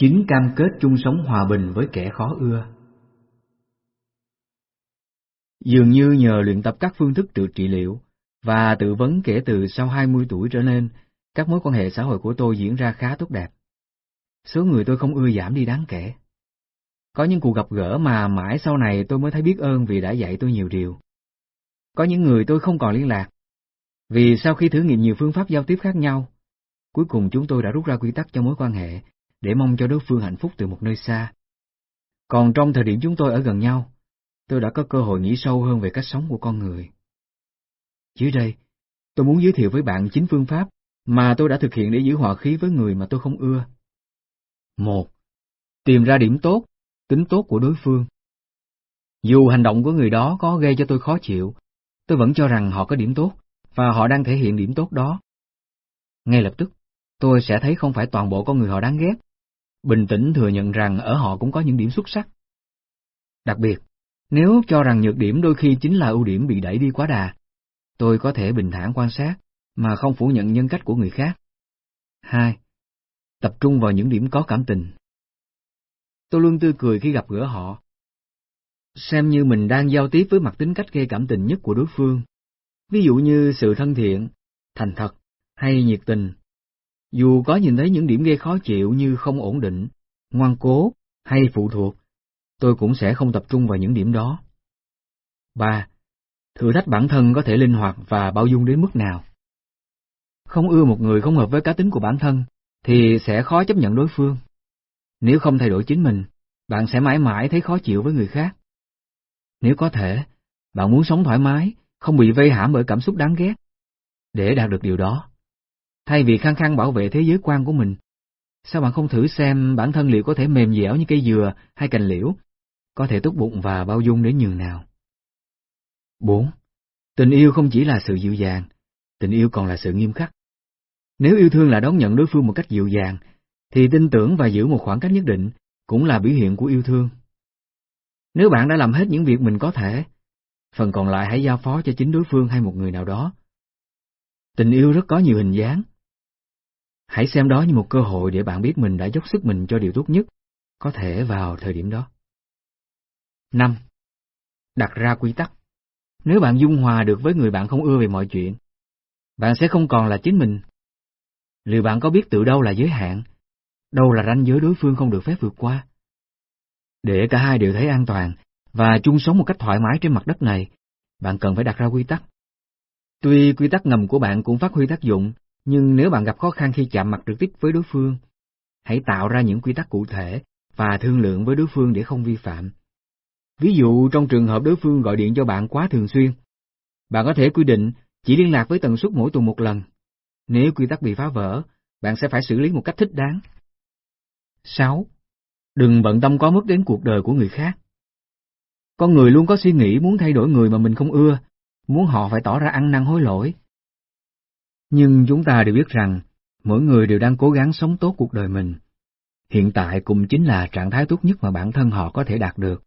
Chính cam kết chung sống hòa bình với kẻ khó ưa. Dường như nhờ luyện tập các phương thức tự trị liệu và tự vấn kể từ sau 20 tuổi trở lên, các mối quan hệ xã hội của tôi diễn ra khá tốt đẹp. Số người tôi không ưa giảm đi đáng kể. Có những cuộc gặp gỡ mà mãi sau này tôi mới thấy biết ơn vì đã dạy tôi nhiều điều. Có những người tôi không còn liên lạc, vì sau khi thử nghiệm nhiều phương pháp giao tiếp khác nhau, cuối cùng chúng tôi đã rút ra quy tắc cho mối quan hệ để mong cho đối phương hạnh phúc từ một nơi xa. Còn trong thời điểm chúng tôi ở gần nhau, tôi đã có cơ hội nghĩ sâu hơn về cách sống của con người. Dưới đây, tôi muốn giới thiệu với bạn chính phương pháp mà tôi đã thực hiện để giữ hòa khí với người mà tôi không ưa. Một, Tìm ra điểm tốt, tính tốt của đối phương. Dù hành động của người đó có gây cho tôi khó chịu, tôi vẫn cho rằng họ có điểm tốt, và họ đang thể hiện điểm tốt đó. Ngay lập tức, tôi sẽ thấy không phải toàn bộ con người họ đáng ghét. Bình tĩnh thừa nhận rằng ở họ cũng có những điểm xuất sắc. Đặc biệt, nếu cho rằng nhược điểm đôi khi chính là ưu điểm bị đẩy đi quá đà, tôi có thể bình thản quan sát mà không phủ nhận nhân cách của người khác. 2. Tập trung vào những điểm có cảm tình. Tôi luôn tươi cười khi gặp gỡ họ. Xem như mình đang giao tiếp với mặt tính cách gây cảm tình nhất của đối phương. Ví dụ như sự thân thiện, thành thật hay nhiệt tình. Dù có nhìn thấy những điểm gây khó chịu như không ổn định, ngoan cố hay phụ thuộc, tôi cũng sẽ không tập trung vào những điểm đó. 3. Thử thách bản thân có thể linh hoạt và bao dung đến mức nào. Không ưa một người không hợp với cá tính của bản thân, thì sẽ khó chấp nhận đối phương. Nếu không thay đổi chính mình, bạn sẽ mãi mãi thấy khó chịu với người khác. Nếu có thể, bạn muốn sống thoải mái, không bị vây hãm bởi cảm xúc đáng ghét. Để đạt được điều đó, thay vì khăng khăng bảo vệ thế giới quan của mình, sao bạn không thử xem bản thân liệu có thể mềm dẻo như cây dừa hay cành liễu, có thể tốt bụng và bao dung đến nhường nào? 4. Tình yêu không chỉ là sự dịu dàng, tình yêu còn là sự nghiêm khắc. Nếu yêu thương là đón nhận đối phương một cách dịu dàng, thì tin tưởng và giữ một khoảng cách nhất định cũng là biểu hiện của yêu thương. Nếu bạn đã làm hết những việc mình có thể, phần còn lại hãy giao phó cho chính đối phương hay một người nào đó. Tình yêu rất có nhiều hình dáng. Hãy xem đó như một cơ hội để bạn biết mình đã dốc sức mình cho điều tốt nhất, có thể vào thời điểm đó. 5. Đặt ra quy tắc. Nếu bạn dung hòa được với người bạn không ưa về mọi chuyện, bạn sẽ không còn là chính mình. Liệu bạn có biết tự đâu là giới hạn, đâu là ranh giới đối phương không được phép vượt qua? Để cả hai đều thấy an toàn và chung sống một cách thoải mái trên mặt đất này, bạn cần phải đặt ra quy tắc. Tuy quy tắc ngầm của bạn cũng phát huy tác dụng, nhưng nếu bạn gặp khó khăn khi chạm mặt trực tiếp với đối phương, hãy tạo ra những quy tắc cụ thể và thương lượng với đối phương để không vi phạm. Ví dụ trong trường hợp đối phương gọi điện cho bạn quá thường xuyên, bạn có thể quy định chỉ liên lạc với tần suất mỗi tuần một lần. Nếu quy tắc bị phá vỡ, bạn sẽ phải xử lý một cách thích đáng. 6. Đừng bận tâm quá mức đến cuộc đời của người khác. Con người luôn có suy nghĩ muốn thay đổi người mà mình không ưa, muốn họ phải tỏ ra ăn năn hối lỗi. Nhưng chúng ta đều biết rằng, mỗi người đều đang cố gắng sống tốt cuộc đời mình. Hiện tại cũng chính là trạng thái tốt nhất mà bản thân họ có thể đạt được.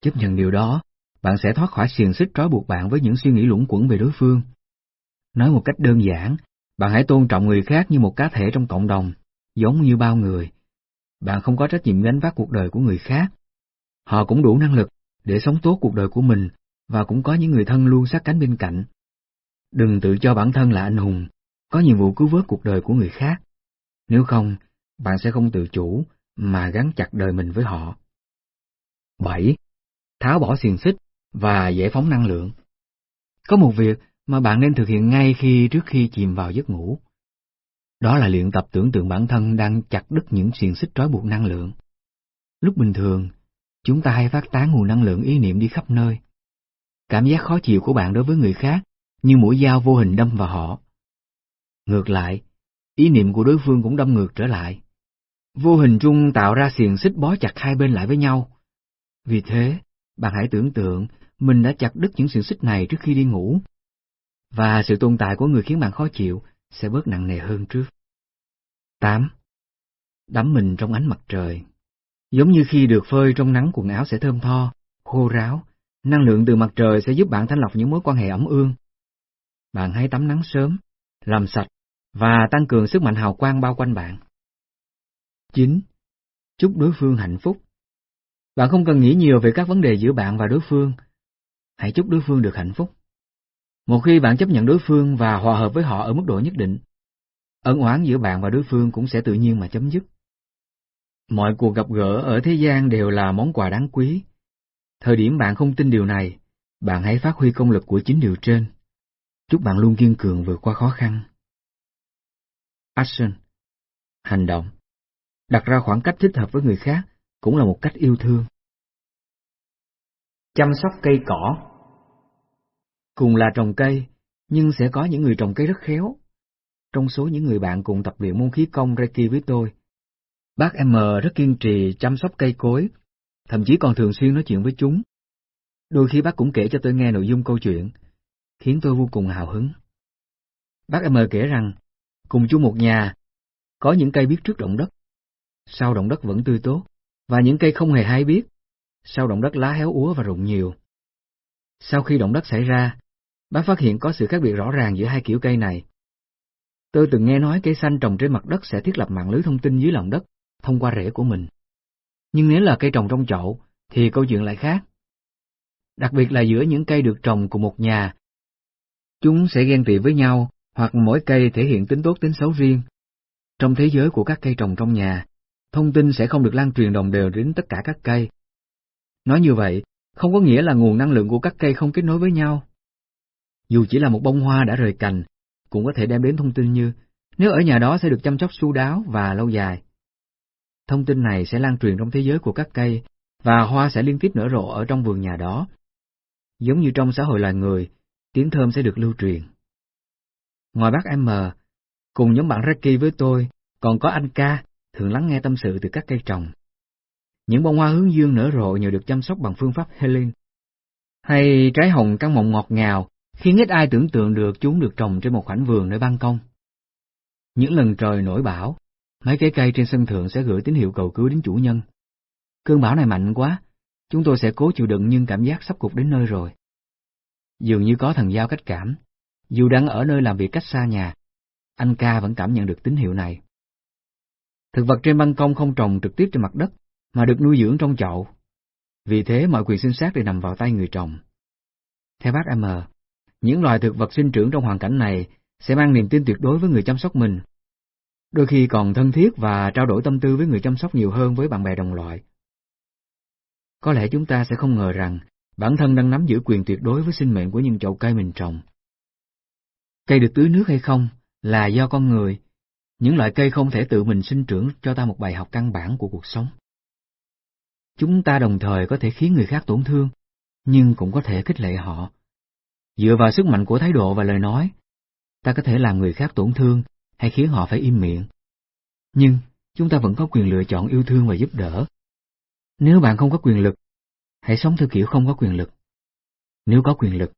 Chấp nhận điều đó, bạn sẽ thoát khỏi xiềng xích trói buộc bạn với những suy nghĩ lũng quẩn về đối phương. Nói một cách đơn giản, bạn hãy tôn trọng người khác như một cá thể trong cộng đồng, giống như bao người. Bạn không có trách nhiệm gánh vác cuộc đời của người khác. Họ cũng đủ năng lực để sống tốt cuộc đời của mình và cũng có những người thân luôn sát cánh bên cạnh. Đừng tự cho bản thân là anh hùng, có nhiệm vụ cứu vớt cuộc đời của người khác. Nếu không, bạn sẽ không tự chủ mà gắn chặt đời mình với họ. 7. Tháo bỏ xiềng xích và giải phóng năng lượng. Có một việc mà bạn nên thực hiện ngay khi trước khi chìm vào giấc ngủ. Đó là luyện tập tưởng tượng bản thân đang chặt đứt những xiềng xích trói buộc năng lượng. Lúc bình thường, chúng ta hay phát tán nguồn năng lượng ý niệm đi khắp nơi. Cảm giác khó chịu của bạn đối với người khác như mũi dao vô hình đâm vào họ. Ngược lại, ý niệm của đối phương cũng đâm ngược trở lại. Vô hình trung tạo ra xiềng xích bó chặt hai bên lại với nhau. Vì thế, bạn hãy tưởng tượng mình đã chặt đứt những xiềng xích này trước khi đi ngủ. Và sự tồn tại của người khiến bạn khó chịu sẽ bớt nặng nề hơn trước. 8. Đắm mình trong ánh mặt trời Giống như khi được phơi trong nắng quần áo sẽ thơm tho, khô ráo, năng lượng từ mặt trời sẽ giúp bạn thanh lọc những mối quan hệ ẩm ương. Bạn hãy tắm nắng sớm, làm sạch và tăng cường sức mạnh hào quang bao quanh bạn. 9. chúc đối phương hạnh phúc. Bạn không cần nghĩ nhiều về các vấn đề giữa bạn và đối phương. Hãy chúc đối phương được hạnh phúc. Một khi bạn chấp nhận đối phương và hòa hợp với họ ở mức độ nhất định, ân oán giữa bạn và đối phương cũng sẽ tự nhiên mà chấm dứt. Mọi cuộc gặp gỡ ở thế gian đều là món quà đáng quý. Thời điểm bạn không tin điều này, bạn hãy phát huy công lực của chính điều trên. Chúc bạn luôn kiên cường vượt qua khó khăn. Action Hành động Đặt ra khoảng cách thích hợp với người khác cũng là một cách yêu thương. Chăm sóc cây cỏ Cùng là trồng cây, nhưng sẽ có những người trồng cây rất khéo. Trong số những người bạn cùng tập luyện môn khí công Reiki với tôi, bác M rất kiên trì chăm sóc cây cối, thậm chí còn thường xuyên nói chuyện với chúng. Đôi khi bác cũng kể cho tôi nghe nội dung câu chuyện, khiến tôi vô cùng hào hứng. Bác M kể rằng, cùng chung một nhà, có những cây biết trước động đất, sau động đất vẫn tươi tốt, và những cây không hề hay biết, sau động đất lá héo úa và rụng nhiều. Sau khi động đất xảy ra, bác phát hiện có sự khác biệt rõ ràng giữa hai kiểu cây này. Tôi từng nghe nói cây xanh trồng trên mặt đất sẽ thiết lập mạng lưới thông tin dưới lòng đất, thông qua rễ của mình. Nhưng nếu là cây trồng trong chậu, thì câu chuyện lại khác. Đặc biệt là giữa những cây được trồng cùng một nhà. Chúng sẽ ghen tị với nhau, hoặc mỗi cây thể hiện tính tốt tính xấu riêng. Trong thế giới của các cây trồng trong nhà, thông tin sẽ không được lan truyền đồng đều đến tất cả các cây. Nói như vậy, không có nghĩa là nguồn năng lượng của các cây không kết nối với nhau. Dù chỉ là một bông hoa đã rời cành, cũng có thể đem đến thông tin như nếu ở nhà đó sẽ được chăm sóc chu đáo và lâu dài. Thông tin này sẽ lan truyền trong thế giới của các cây, và hoa sẽ liên tiếp nở rộ ở trong vườn nhà đó. Giống như trong xã hội loài người, tiếng thơm sẽ được lưu truyền. Ngoài bác M, cùng nhóm bạn Reiki với tôi, còn có anh Ca, thường lắng nghe tâm sự từ các cây trồng. Những bông hoa hướng dương nở rộ nhờ được chăm sóc bằng phương pháp Helen. Hay trái hồng căng mọng ngọt ngào, khiến ít ai tưởng tượng được chúng được trồng trên một khoảnh vườn nơi ban công. Những lần trời nổi bão, mấy cái cây trên sân thượng sẽ gửi tín hiệu cầu cứu đến chủ nhân. Cơn bão này mạnh quá, chúng tôi sẽ cố chịu đựng nhưng cảm giác sắp cục đến nơi rồi. Dường như có thần giao cách cảm, dù đang ở nơi làm việc cách xa nhà, anh ca vẫn cảm nhận được tín hiệu này. Thực vật trên ban công không trồng trực tiếp trên mặt đất, mà được nuôi dưỡng trong chậu. Vì thế mọi quyền sinh sát đều nằm vào tay người trồng. Theo bác M, những loài thực vật sinh trưởng trong hoàn cảnh này sẽ mang niềm tin tuyệt đối với người chăm sóc mình. Đôi khi còn thân thiết và trao đổi tâm tư với người chăm sóc nhiều hơn với bạn bè đồng loại. Có lẽ chúng ta sẽ không ngờ rằng bản thân đang nắm giữ quyền tuyệt đối với sinh mệnh của những chậu cây mình trồng. Cây được tưới nước hay không là do con người. Những loại cây không thể tự mình sinh trưởng cho ta một bài học căn bản của cuộc sống. Chúng ta đồng thời có thể khiến người khác tổn thương, nhưng cũng có thể khích lệ họ. Dựa vào sức mạnh của thái độ và lời nói, ta có thể làm người khác tổn thương hay khiến họ phải im miệng. Nhưng chúng ta vẫn có quyền lựa chọn yêu thương và giúp đỡ. Nếu bạn không có quyền lực, hãy sống theo kiểu không có quyền lực. Nếu có quyền lực,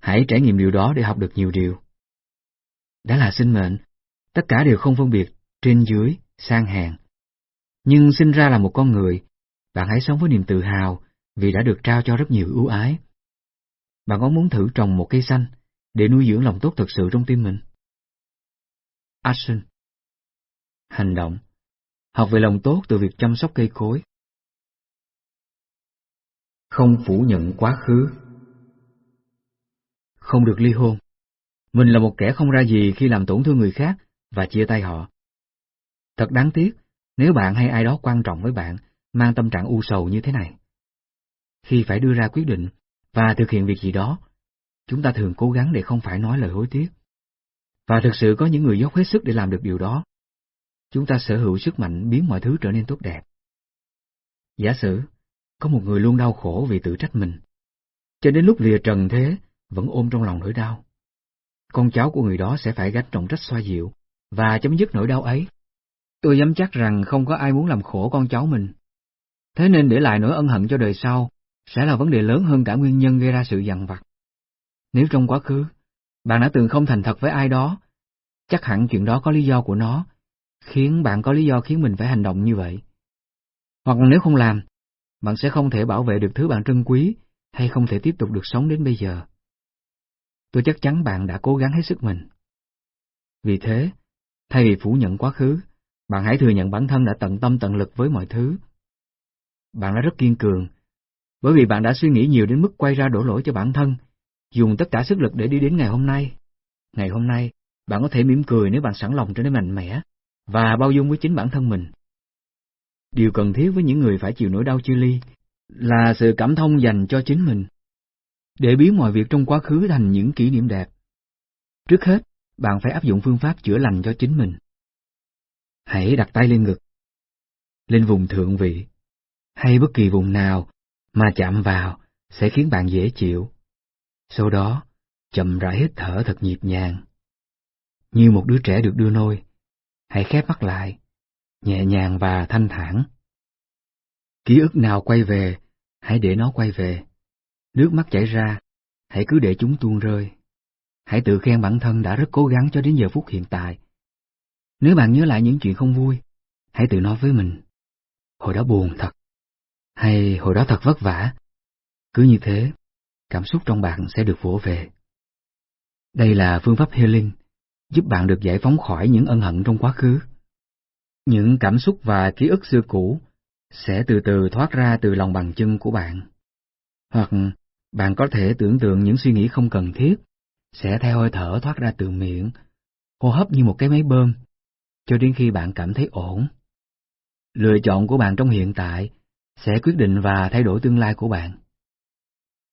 hãy trải nghiệm điều đó để học được nhiều điều. Đã là sinh mệnh, tất cả đều không phân biệt trên dưới, sang hèn. Nhưng sinh ra là một con người, bạn hãy sống với niềm tự hào vì đã được trao cho rất nhiều ưu ái. Bạn có muốn thử trồng một cây xanh để nuôi dưỡng lòng tốt thật sự trong tim mình? Action Hành động Học về lòng tốt từ việc chăm sóc cây cối. Không phủ nhận quá khứ. Không được ly hôn. Mình là một kẻ không ra gì khi làm tổn thương người khác và chia tay họ. Thật đáng tiếc nếu bạn hay ai đó quan trọng với bạn mang tâm trạng u sầu như thế này. Khi phải đưa ra quyết định và thực hiện việc gì đó, chúng ta thường cố gắng để không phải nói lời hối tiếc. Và thực sự có những người dốc hết sức để làm được điều đó. Chúng ta sở hữu sức mạnh biến mọi thứ trở nên tốt đẹp. Giả sử, có một người luôn đau khổ vì tự trách mình, cho đến lúc lìa trần thế vẫn ôm trong lòng nỗi đau. Con cháu của người đó sẽ phải gánh trọng trách xoa dịu và chấm dứt nỗi đau ấy. Tôi dám chắc rằng không có ai muốn làm khổ con cháu mình. Thế nên để lại nỗi ân hận cho đời sau sẽ là vấn đề lớn hơn cả nguyên nhân gây ra sự dằn vặt. Nếu trong quá khứ, bạn đã từng không thành thật với ai đó, chắc hẳn chuyện đó có lý do của nó, khiến bạn có lý do khiến mình phải hành động như vậy. Hoặc nếu không làm, bạn sẽ không thể bảo vệ được thứ bạn trân quý hay không thể tiếp tục được sống đến bây giờ. Tôi chắc chắn bạn đã cố gắng hết sức mình. Vì thế, thay vì phủ nhận quá khứ, bạn hãy thừa nhận bản thân đã tận tâm tận lực với mọi thứ bạn đã rất kiên cường, bởi vì bạn đã suy nghĩ nhiều đến mức quay ra đổ lỗi cho bản thân, dùng tất cả sức lực để đi đến ngày hôm nay. Ngày hôm nay, bạn có thể mỉm cười nếu bạn sẵn lòng trở nên mạnh mẽ và bao dung với chính bản thân mình. Điều cần thiết với những người phải chịu nỗi đau chia ly là sự cảm thông dành cho chính mình, để biến mọi việc trong quá khứ thành những kỷ niệm đẹp. Trước hết, bạn phải áp dụng phương pháp chữa lành cho chính mình. Hãy đặt tay lên ngực, lên vùng thượng vị, hay bất kỳ vùng nào mà chạm vào sẽ khiến bạn dễ chịu. Sau đó, chậm rãi hít thở thật nhịp nhàng. Như một đứa trẻ được đưa nôi, hãy khép mắt lại, nhẹ nhàng và thanh thản. Ký ức nào quay về, hãy để nó quay về. Nước mắt chảy ra, hãy cứ để chúng tuôn rơi. Hãy tự khen bản thân đã rất cố gắng cho đến giờ phút hiện tại. Nếu bạn nhớ lại những chuyện không vui, hãy tự nói với mình. Hồi đó buồn thật. Hay hồi đó thật vất vả. Cứ như thế, cảm xúc trong bạn sẽ được vỗ về. Đây là phương pháp healing, giúp bạn được giải phóng khỏi những ân hận trong quá khứ. Những cảm xúc và ký ức xưa cũ sẽ từ từ thoát ra từ lòng bàn chân của bạn. Hoặc bạn có thể tưởng tượng những suy nghĩ không cần thiết sẽ theo hơi thở thoát ra từ miệng, hô hấp như một cái máy bơm, cho đến khi bạn cảm thấy ổn. Lựa chọn của bạn trong hiện tại sẽ quyết định và thay đổi tương lai của bạn.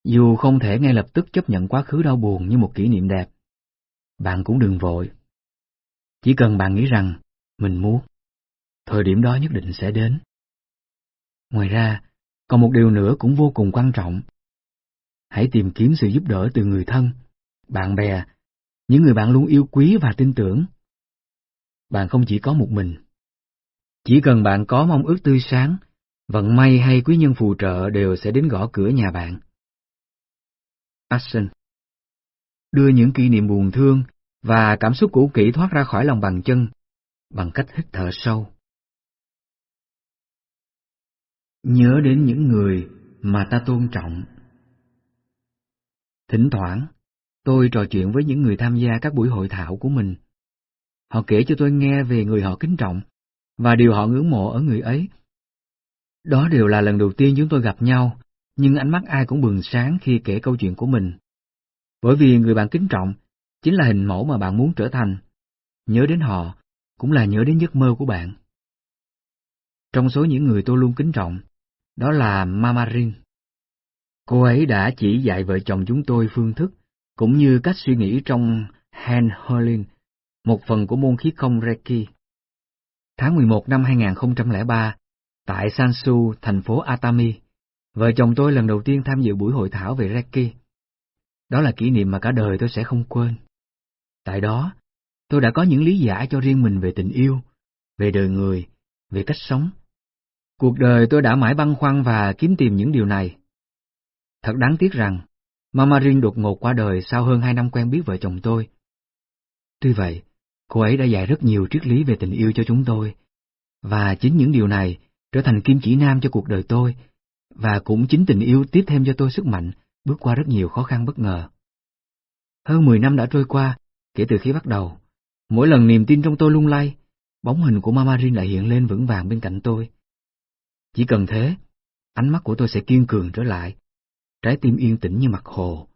Dù không thể ngay lập tức chấp nhận quá khứ đau buồn như một kỷ niệm đẹp, bạn cũng đừng vội. Chỉ cần bạn nghĩ rằng mình muốn, thời điểm đó nhất định sẽ đến. Ngoài ra, còn một điều nữa cũng vô cùng quan trọng. Hãy tìm kiếm sự giúp đỡ từ người thân, bạn bè, những người bạn luôn yêu quý và tin tưởng. Bạn không chỉ có một mình. Chỉ cần bạn có mong ước tươi sáng, vận may hay quý nhân phù trợ đều sẽ đến gõ cửa nhà bạn. Action Đưa những kỷ niệm buồn thương và cảm xúc cũ kỹ thoát ra khỏi lòng bàn chân bằng cách hít thở sâu. Nhớ đến những người mà ta tôn trọng. Thỉnh thoảng, tôi trò chuyện với những người tham gia các buổi hội thảo của mình. Họ kể cho tôi nghe về người họ kính trọng và điều họ ngưỡng mộ ở người ấy. Đó đều là lần đầu tiên chúng tôi gặp nhau, nhưng ánh mắt ai cũng bừng sáng khi kể câu chuyện của mình. Bởi vì người bạn kính trọng chính là hình mẫu mà bạn muốn trở thành. Nhớ đến họ cũng là nhớ đến giấc mơ của bạn. Trong số những người tôi luôn kính trọng, đó là Mama Rin. Cô ấy đã chỉ dạy vợ chồng chúng tôi phương thức, cũng như cách suy nghĩ trong Hand Hurling, một phần của môn khí công Reiki. Tháng 11 năm 2003, tại Sansu, thành phố Atami, vợ chồng tôi lần đầu tiên tham dự buổi hội thảo về Reiki. Đó là kỷ niệm mà cả đời tôi sẽ không quên. Tại đó, tôi đã có những lý giải cho riêng mình về tình yêu, về đời người, về cách sống. Cuộc đời tôi đã mãi băn khoăn và kiếm tìm những điều này. Thật đáng tiếc rằng, Mama Rin đột ngột qua đời sau hơn hai năm quen biết vợ chồng tôi. Tuy vậy, cô ấy đã dạy rất nhiều triết lý về tình yêu cho chúng tôi, và chính những điều này trở thành kim chỉ nam cho cuộc đời tôi, và cũng chính tình yêu tiếp thêm cho tôi sức mạnh bước qua rất nhiều khó khăn bất ngờ. Hơn 10 năm đã trôi qua, kể từ khi bắt đầu, mỗi lần niềm tin trong tôi lung lay, bóng hình của Mama Rin lại hiện lên vững vàng bên cạnh tôi. Chỉ cần thế, ánh mắt của tôi sẽ kiên cường trở lại, trái tim yên tĩnh như mặt hồ,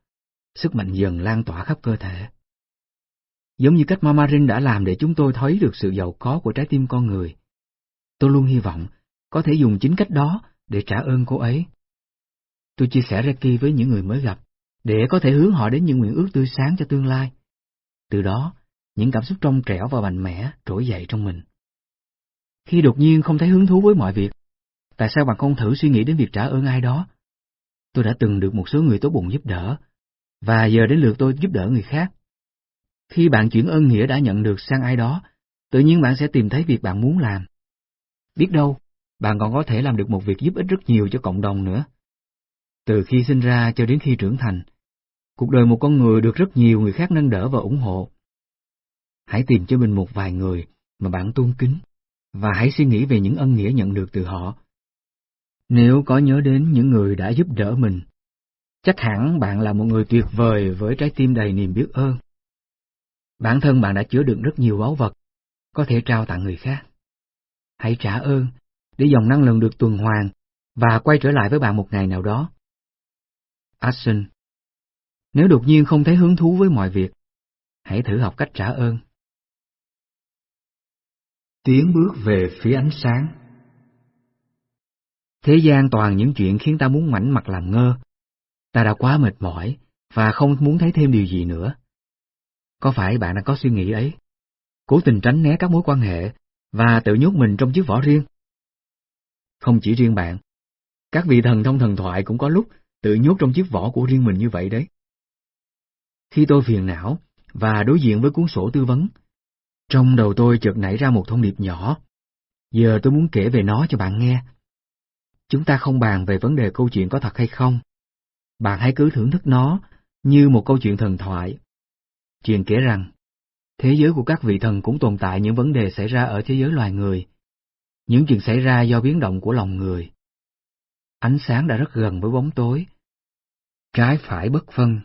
sức mạnh dần lan tỏa khắp cơ thể. Giống như cách Mama Rin đã làm để chúng tôi thấy được sự giàu có của trái tim con người. Tôi luôn hy vọng có thể dùng chính cách đó để trả ơn cô ấy. Tôi chia sẻ Reiki với những người mới gặp, để có thể hướng họ đến những nguyện ước tươi sáng cho tương lai. Từ đó, những cảm xúc trong trẻo và mạnh mẽ trỗi dậy trong mình. Khi đột nhiên không thấy hứng thú với mọi việc, tại sao bạn không thử suy nghĩ đến việc trả ơn ai đó? Tôi đã từng được một số người tốt bụng giúp đỡ, và giờ đến lượt tôi giúp đỡ người khác. Khi bạn chuyển ơn nghĩa đã nhận được sang ai đó, tự nhiên bạn sẽ tìm thấy việc bạn muốn làm. Biết đâu, bạn còn có thể làm được một việc giúp ích rất nhiều cho cộng đồng nữa. Từ khi sinh ra cho đến khi trưởng thành, cuộc đời một con người được rất nhiều người khác nâng đỡ và ủng hộ. Hãy tìm cho mình một vài người mà bạn tôn kính, và hãy suy nghĩ về những ân nghĩa nhận được từ họ. Nếu có nhớ đến những người đã giúp đỡ mình, chắc hẳn bạn là một người tuyệt vời với trái tim đầy niềm biết ơn. Bản thân bạn đã chứa đựng rất nhiều báu vật, có thể trao tặng người khác. Hãy trả ơn, để dòng năng lượng được tuần hoàn và quay trở lại với bạn một ngày nào đó. Action Nếu đột nhiên không thấy hứng thú với mọi việc, hãy thử học cách trả ơn. Tiến bước về phía ánh sáng Thế gian toàn những chuyện khiến ta muốn mảnh mặt làm ngơ. Ta đã quá mệt mỏi và không muốn thấy thêm điều gì nữa. Có phải bạn đã có suy nghĩ ấy? Cố tình tránh né các mối quan hệ và tự nhốt mình trong chiếc vỏ riêng. Không chỉ riêng bạn, các vị thần trong thần thoại cũng có lúc tự nhốt trong chiếc vỏ của riêng mình như vậy đấy. Khi tôi phiền não và đối diện với cuốn sổ tư vấn, trong đầu tôi chợt nảy ra một thông điệp nhỏ. Giờ tôi muốn kể về nó cho bạn nghe. Chúng ta không bàn về vấn đề câu chuyện có thật hay không. Bạn hãy cứ thưởng thức nó như một câu chuyện thần thoại. Chuyện kể rằng, thế giới của các vị thần cũng tồn tại những vấn đề xảy ra ở thế giới loài người. Những chuyện xảy ra do biến động của lòng người. Ánh sáng đã rất gần với bóng tối. Trái phải bất phân.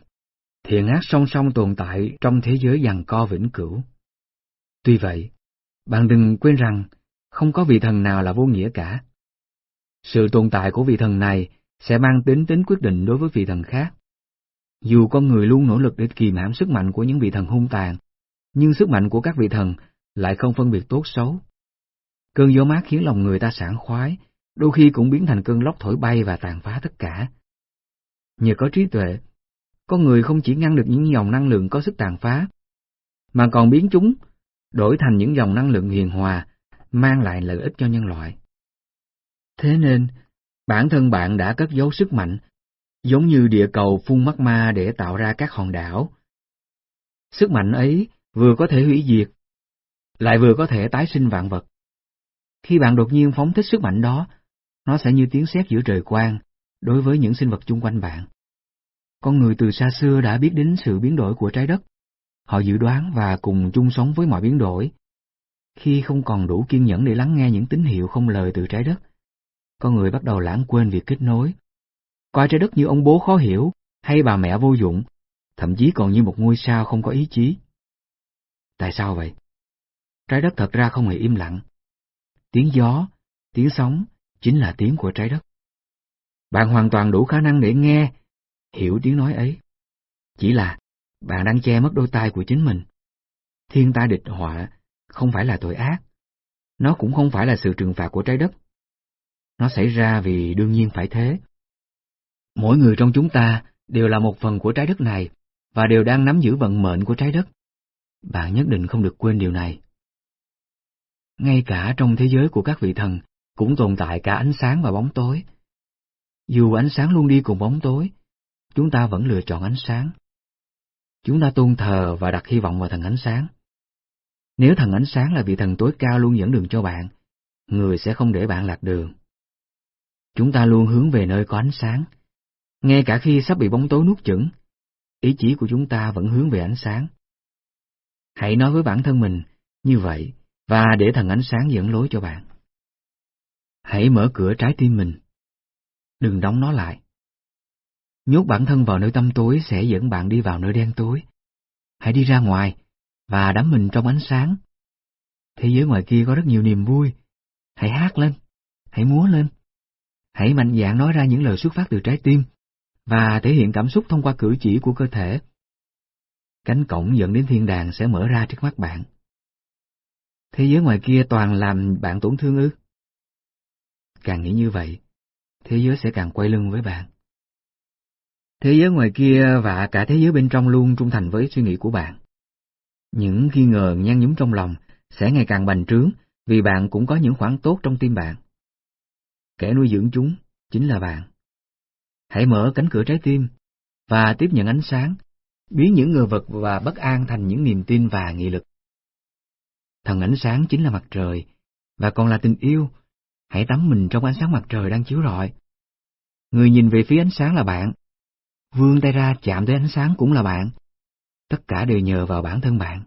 Thiện ác song song tồn tại trong thế giới giằng co vĩnh cửu. Tuy vậy, bạn đừng quên rằng không có vị thần nào là vô nghĩa cả. Sự tồn tại của vị thần này sẽ mang tính tính quyết định đối với vị thần khác. Dù con người luôn nỗ lực để kìm hãm sức mạnh của những vị thần hung tàn, nhưng sức mạnh của các vị thần lại không phân biệt tốt xấu. Cơn gió mát khiến lòng người ta sảng khoái, đôi khi cũng biến thành cơn lốc thổi bay và tàn phá tất cả. Nhờ có trí tuệ, con người không chỉ ngăn được những dòng năng lượng có sức tàn phá, mà còn biến chúng đổi thành những dòng năng lượng hiền hòa, mang lại lợi ích cho nhân loại. Thế nên, bản thân bạn đã cất giấu sức mạnh, giống như địa cầu phun mắt ma để tạo ra các hòn đảo. Sức mạnh ấy vừa có thể hủy diệt, lại vừa có thể tái sinh vạn vật. Khi bạn đột nhiên phóng thích sức mạnh đó, nó sẽ như tiếng sét giữa trời quang đối với những sinh vật chung quanh bạn. Con người từ xa xưa đã biết đến sự biến đổi của trái đất. Họ dự đoán và cùng chung sống với mọi biến đổi. Khi không còn đủ kiên nhẫn để lắng nghe những tín hiệu không lời từ trái đất, con người bắt đầu lãng quên việc kết nối. Coi trái đất như ông bố khó hiểu, hay bà mẹ vô dụng, thậm chí còn như một ngôi sao không có ý chí. Tại sao vậy? Trái đất thật ra không hề im lặng. Tiếng gió, tiếng sóng chính là tiếng của trái đất. Bạn hoàn toàn đủ khả năng để nghe, hiểu tiếng nói ấy. Chỉ là bạn đang che mất đôi tai của chính mình. Thiên tai địch họa không phải là tội ác. Nó cũng không phải là sự trừng phạt của trái đất. Nó xảy ra vì đương nhiên phải thế. Mỗi người trong chúng ta đều là một phần của trái đất này và đều đang nắm giữ vận mệnh của trái đất. Bạn nhất định không được quên điều này. Ngay cả trong thế giới của các vị thần cũng tồn tại cả ánh sáng và bóng tối. Dù ánh sáng luôn đi cùng bóng tối, chúng ta vẫn lựa chọn ánh sáng. Chúng ta tôn thờ và đặt hy vọng vào thần ánh sáng. Nếu thần ánh sáng là vị thần tối cao luôn dẫn đường cho bạn, người sẽ không để bạn lạc đường. Chúng ta luôn hướng về nơi có ánh sáng. Ngay cả khi sắp bị bóng tối nuốt chửng, ý chí của chúng ta vẫn hướng về ánh sáng. Hãy nói với bản thân mình như vậy và để thần ánh sáng dẫn lối cho bạn. Hãy mở cửa trái tim mình. Đừng đóng nó lại. Nhốt bản thân vào nơi tâm tối sẽ dẫn bạn đi vào nơi đen tối. Hãy đi ra ngoài và đắm mình trong ánh sáng. Thế giới ngoài kia có rất nhiều niềm vui. Hãy hát lên, hãy múa lên. Hãy mạnh dạn nói ra những lời xuất phát từ trái tim và thể hiện cảm xúc thông qua cử chỉ của cơ thể. Cánh cổng dẫn đến thiên đàng sẽ mở ra trước mắt bạn. Thế giới ngoài kia toàn làm bạn tổn thương ư? Càng nghĩ như vậy, thế giới sẽ càng quay lưng với bạn. Thế giới ngoài kia và cả thế giới bên trong luôn trung thành với suy nghĩ của bạn. Những nghi ngờ nhăn nhúm trong lòng sẽ ngày càng bành trướng vì bạn cũng có những khoảng tốt trong tim bạn. Kẻ nuôi dưỡng chúng chính là bạn. Hãy mở cánh cửa trái tim và tiếp nhận ánh sáng, biến những ngờ vật và bất an thành những niềm tin và nghị lực. Thần ánh sáng chính là mặt trời, và còn là tình yêu. Hãy tắm mình trong ánh sáng mặt trời đang chiếu rọi. Người nhìn về phía ánh sáng là bạn. Vươn tay ra chạm tới ánh sáng cũng là bạn. Tất cả đều nhờ vào bản thân bạn.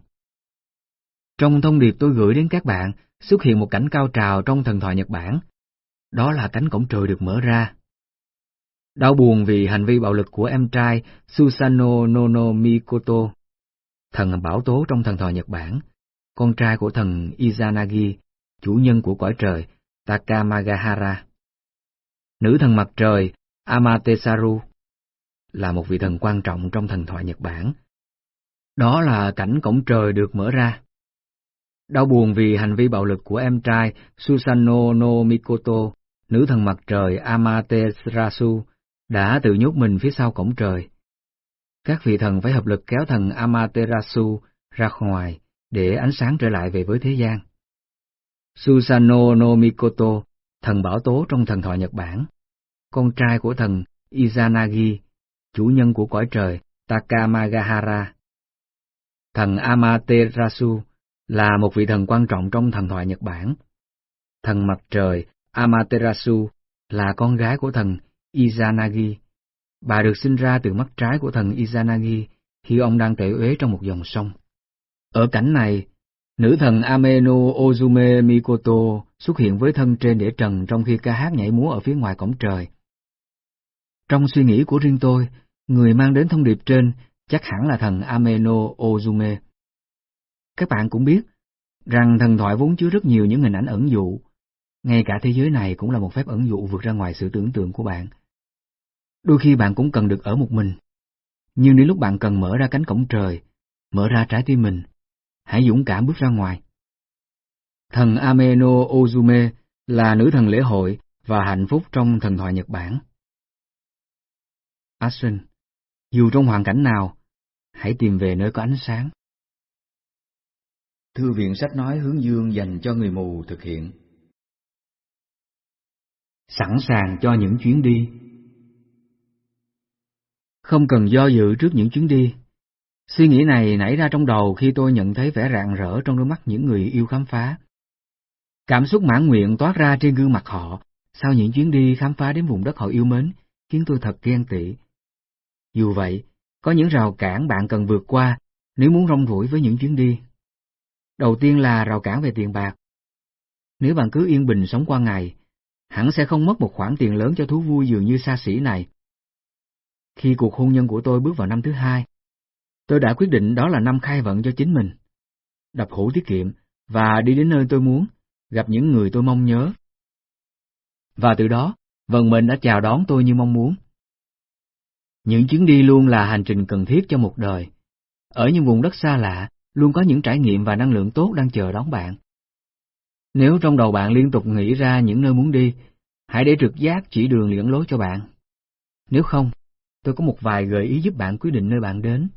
Trong thông điệp tôi gửi đến các bạn xuất hiện một cảnh cao trào trong thần thoại Nhật Bản. Đó là cánh cổng trời được mở ra. Đau buồn vì hành vi bạo lực của em trai Susano Nono Mikoto, thần bảo tố trong thần thoại Nhật Bản, con trai của thần Izanagi, chủ nhân của cõi trời Takamagahara. Nữ thần mặt trời Amaterasu là một vị thần quan trọng trong thần thoại Nhật Bản. Đó là cảnh cổng trời được mở ra. Đau buồn vì hành vi bạo lực của em trai Susano no Mikoto, nữ thần mặt trời Amaterasu, đã tự nhốt mình phía sau cổng trời. Các vị thần phải hợp lực kéo thần Amaterasu ra ngoài để ánh sáng trở lại về với thế gian. Susanoo no Mikoto, thần bảo tố trong thần thoại Nhật Bản, con trai của thần Izanagi, chủ nhân của cõi trời Takamagahara. Thần Amaterasu là một vị thần quan trọng trong thần thoại Nhật Bản. Thần mặt trời Amaterasu là con gái của thần Izanagi. Bà được sinh ra từ mắt trái của thần Izanagi khi ông đang tẩy uế trong một dòng sông. Ở cảnh này, nữ thần Ameno Ozume Mikoto xuất hiện với thân trên để trần trong khi ca hát nhảy múa ở phía ngoài cổng trời. Trong suy nghĩ của riêng tôi, người mang đến thông điệp trên chắc hẳn là thần Ameno Ozume. Các bạn cũng biết rằng thần thoại vốn chứa rất nhiều những hình ảnh ẩn dụ. Ngay cả thế giới này cũng là một phép ẩn dụ vượt ra ngoài sự tưởng tượng của bạn. Đôi khi bạn cũng cần được ở một mình. Nhưng đến lúc bạn cần mở ra cánh cổng trời, mở ra trái tim mình, hãy dũng cảm bước ra ngoài. Thần Ameno Ozume là nữ thần lễ hội và hạnh phúc trong thần thoại Nhật Bản. Ashwin, dù trong hoàn cảnh nào, hãy tìm về nơi có ánh sáng. Thư viện sách nói hướng dương dành cho người mù thực hiện. Sẵn sàng cho những chuyến đi. Không cần do dự trước những chuyến đi. Suy nghĩ này nảy ra trong đầu khi tôi nhận thấy vẻ rạng rỡ trong đôi mắt những người yêu khám phá. Cảm xúc mãn nguyện toát ra trên gương mặt họ sau những chuyến đi khám phá đến vùng đất họ yêu mến, khiến tôi thật ghen tị. Dù vậy, có những rào cản bạn cần vượt qua nếu muốn rong ruổi với những chuyến đi. Đầu tiên là rào cản về tiền bạc. Nếu bạn cứ yên bình sống qua ngày, hẳn sẽ không mất một khoản tiền lớn cho thú vui dường như xa xỉ này. Khi cuộc hôn nhân của tôi bước vào năm thứ hai, tôi đã quyết định đó là năm khai vận cho chính mình. Đập hũ tiết kiệm và đi đến nơi tôi muốn, gặp những người tôi mong nhớ. Và từ đó, vận mệnh đã chào đón tôi như mong muốn. Những chuyến đi luôn là hành trình cần thiết cho một đời. Ở những vùng đất xa lạ, luôn có những trải nghiệm và năng lượng tốt đang chờ đón bạn. Nếu trong đầu bạn liên tục nghĩ ra những nơi muốn đi, hãy để trực giác chỉ đường dẫn lối cho bạn. Nếu không, tôi có một vài gợi ý giúp bạn quyết định nơi bạn đến.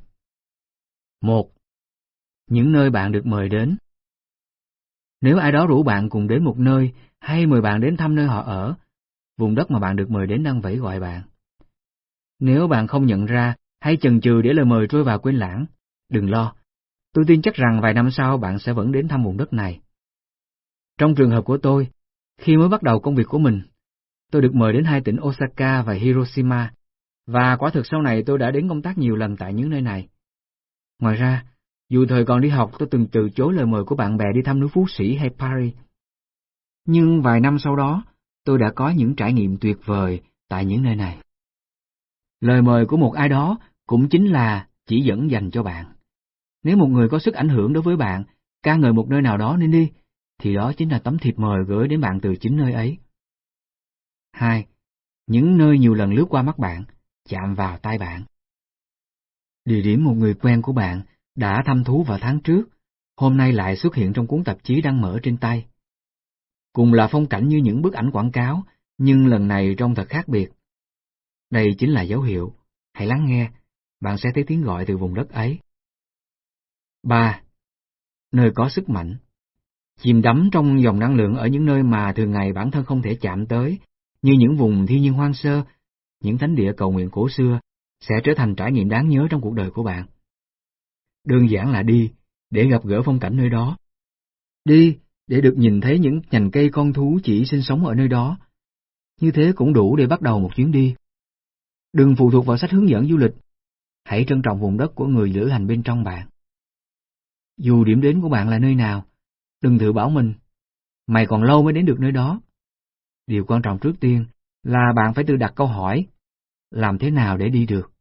Một, Những nơi bạn được mời đến. Nếu ai đó rủ bạn cùng đến một nơi hay mời bạn đến thăm nơi họ ở, vùng đất mà bạn được mời đến đang vẫy gọi bạn. Nếu bạn không nhận ra hay chần chừ để lời mời trôi vào quên lãng, đừng lo, tôi tin chắc rằng vài năm sau bạn sẽ vẫn đến thăm vùng đất này. Trong trường hợp của tôi, khi mới bắt đầu công việc của mình, tôi được mời đến hai tỉnh Osaka và Hiroshima, và quả thực sau này tôi đã đến công tác nhiều lần tại những nơi này. Ngoài ra, dù thời còn đi học tôi từng từ chối lời mời của bạn bè đi thăm núi Phú Sĩ hay Paris. Nhưng vài năm sau đó, tôi đã có những trải nghiệm tuyệt vời tại những nơi này. Lời mời của một ai đó cũng chính là chỉ dẫn dành cho bạn. Nếu một người có sức ảnh hưởng đối với bạn, ca ngợi một nơi nào đó nên đi, thì đó chính là tấm thiệp mời gửi đến bạn từ chính nơi ấy. 2. Những nơi nhiều lần lướt qua mắt bạn, chạm vào tay bạn. Địa điểm một người quen của bạn đã thăm thú vào tháng trước, hôm nay lại xuất hiện trong cuốn tạp chí đang mở trên tay. Cùng là phong cảnh như những bức ảnh quảng cáo, nhưng lần này trông thật khác biệt. Đây chính là dấu hiệu. Hãy lắng nghe, bạn sẽ thấy tiếng gọi từ vùng đất ấy. 3. Nơi có sức mạnh Chìm đắm trong dòng năng lượng ở những nơi mà thường ngày bản thân không thể chạm tới, như những vùng thiên nhiên hoang sơ, những thánh địa cầu nguyện cổ xưa, sẽ trở thành trải nghiệm đáng nhớ trong cuộc đời của bạn. Đơn giản là đi, để gặp gỡ phong cảnh nơi đó. Đi, để được nhìn thấy những nhành cây con thú chỉ sinh sống ở nơi đó. Như thế cũng đủ để bắt đầu một chuyến đi. Đừng phụ thuộc vào sách hướng dẫn du lịch. Hãy trân trọng vùng đất của người lữ hành bên trong bạn. Dù điểm đến của bạn là nơi nào, đừng tự bảo mình, mày còn lâu mới đến được nơi đó. Điều quan trọng trước tiên là bạn phải tự đặt câu hỏi, làm thế nào để đi được?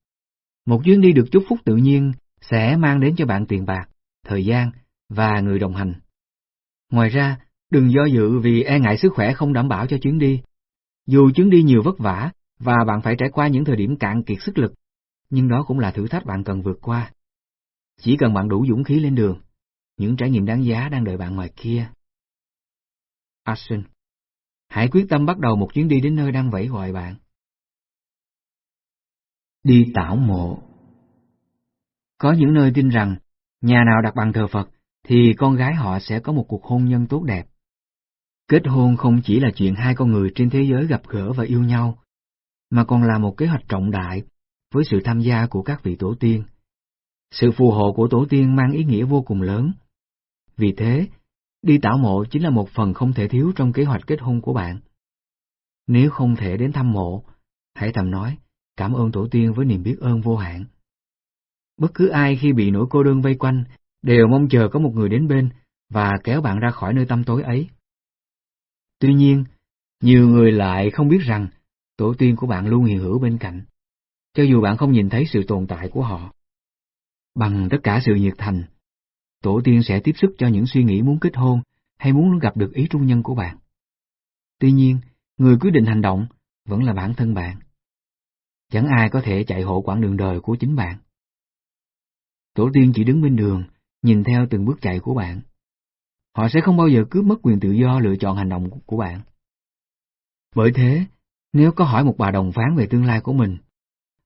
Một chuyến đi được chúc phúc tự nhiên sẽ mang đến cho bạn tiền bạc, thời gian và người đồng hành. Ngoài ra, đừng do dự vì e ngại sức khỏe không đảm bảo cho chuyến đi. Dù chuyến đi nhiều vất vả và bạn phải trải qua những thời điểm cạn kiệt sức lực, nhưng đó cũng là thử thách bạn cần vượt qua. Chỉ cần bạn đủ dũng khí lên đường, những trải nghiệm đáng giá đang đợi bạn ngoài kia. Action Hãy quyết tâm bắt đầu một chuyến đi đến nơi đang vẫy gọi bạn. Đi tảo mộ Có những nơi tin rằng, nhà nào đặt bằng thờ Phật, thì con gái họ sẽ có một cuộc hôn nhân tốt đẹp. Kết hôn không chỉ là chuyện hai con người trên thế giới gặp gỡ và yêu nhau, mà còn là một kế hoạch trọng đại với sự tham gia của các vị tổ tiên. Sự phù hộ của tổ tiên mang ý nghĩa vô cùng lớn. Vì thế, đi tảo mộ chính là một phần không thể thiếu trong kế hoạch kết hôn của bạn. Nếu không thể đến thăm mộ, hãy thầm nói cảm ơn tổ tiên với niềm biết ơn vô hạn. Bất cứ ai khi bị nỗi cô đơn vây quanh đều mong chờ có một người đến bên và kéo bạn ra khỏi nơi tâm tối ấy. Tuy nhiên, nhiều người lại không biết rằng tổ tiên của bạn luôn hiện hữu bên cạnh, cho dù bạn không nhìn thấy sự tồn tại của họ. Bằng tất cả sự nhiệt thành, tổ tiên sẽ tiếp sức cho những suy nghĩ muốn kết hôn hay muốn gặp được ý trung nhân của bạn. Tuy nhiên, người quyết định hành động vẫn là bản thân bạn. Chẳng ai có thể chạy hộ quãng đường đời của chính bạn. Tổ tiên chỉ đứng bên đường, nhìn theo từng bước chạy của bạn. Họ sẽ không bao giờ cướp mất quyền tự do lựa chọn hành động của bạn. Bởi thế, nếu có hỏi một bà đồng phán về tương lai của mình,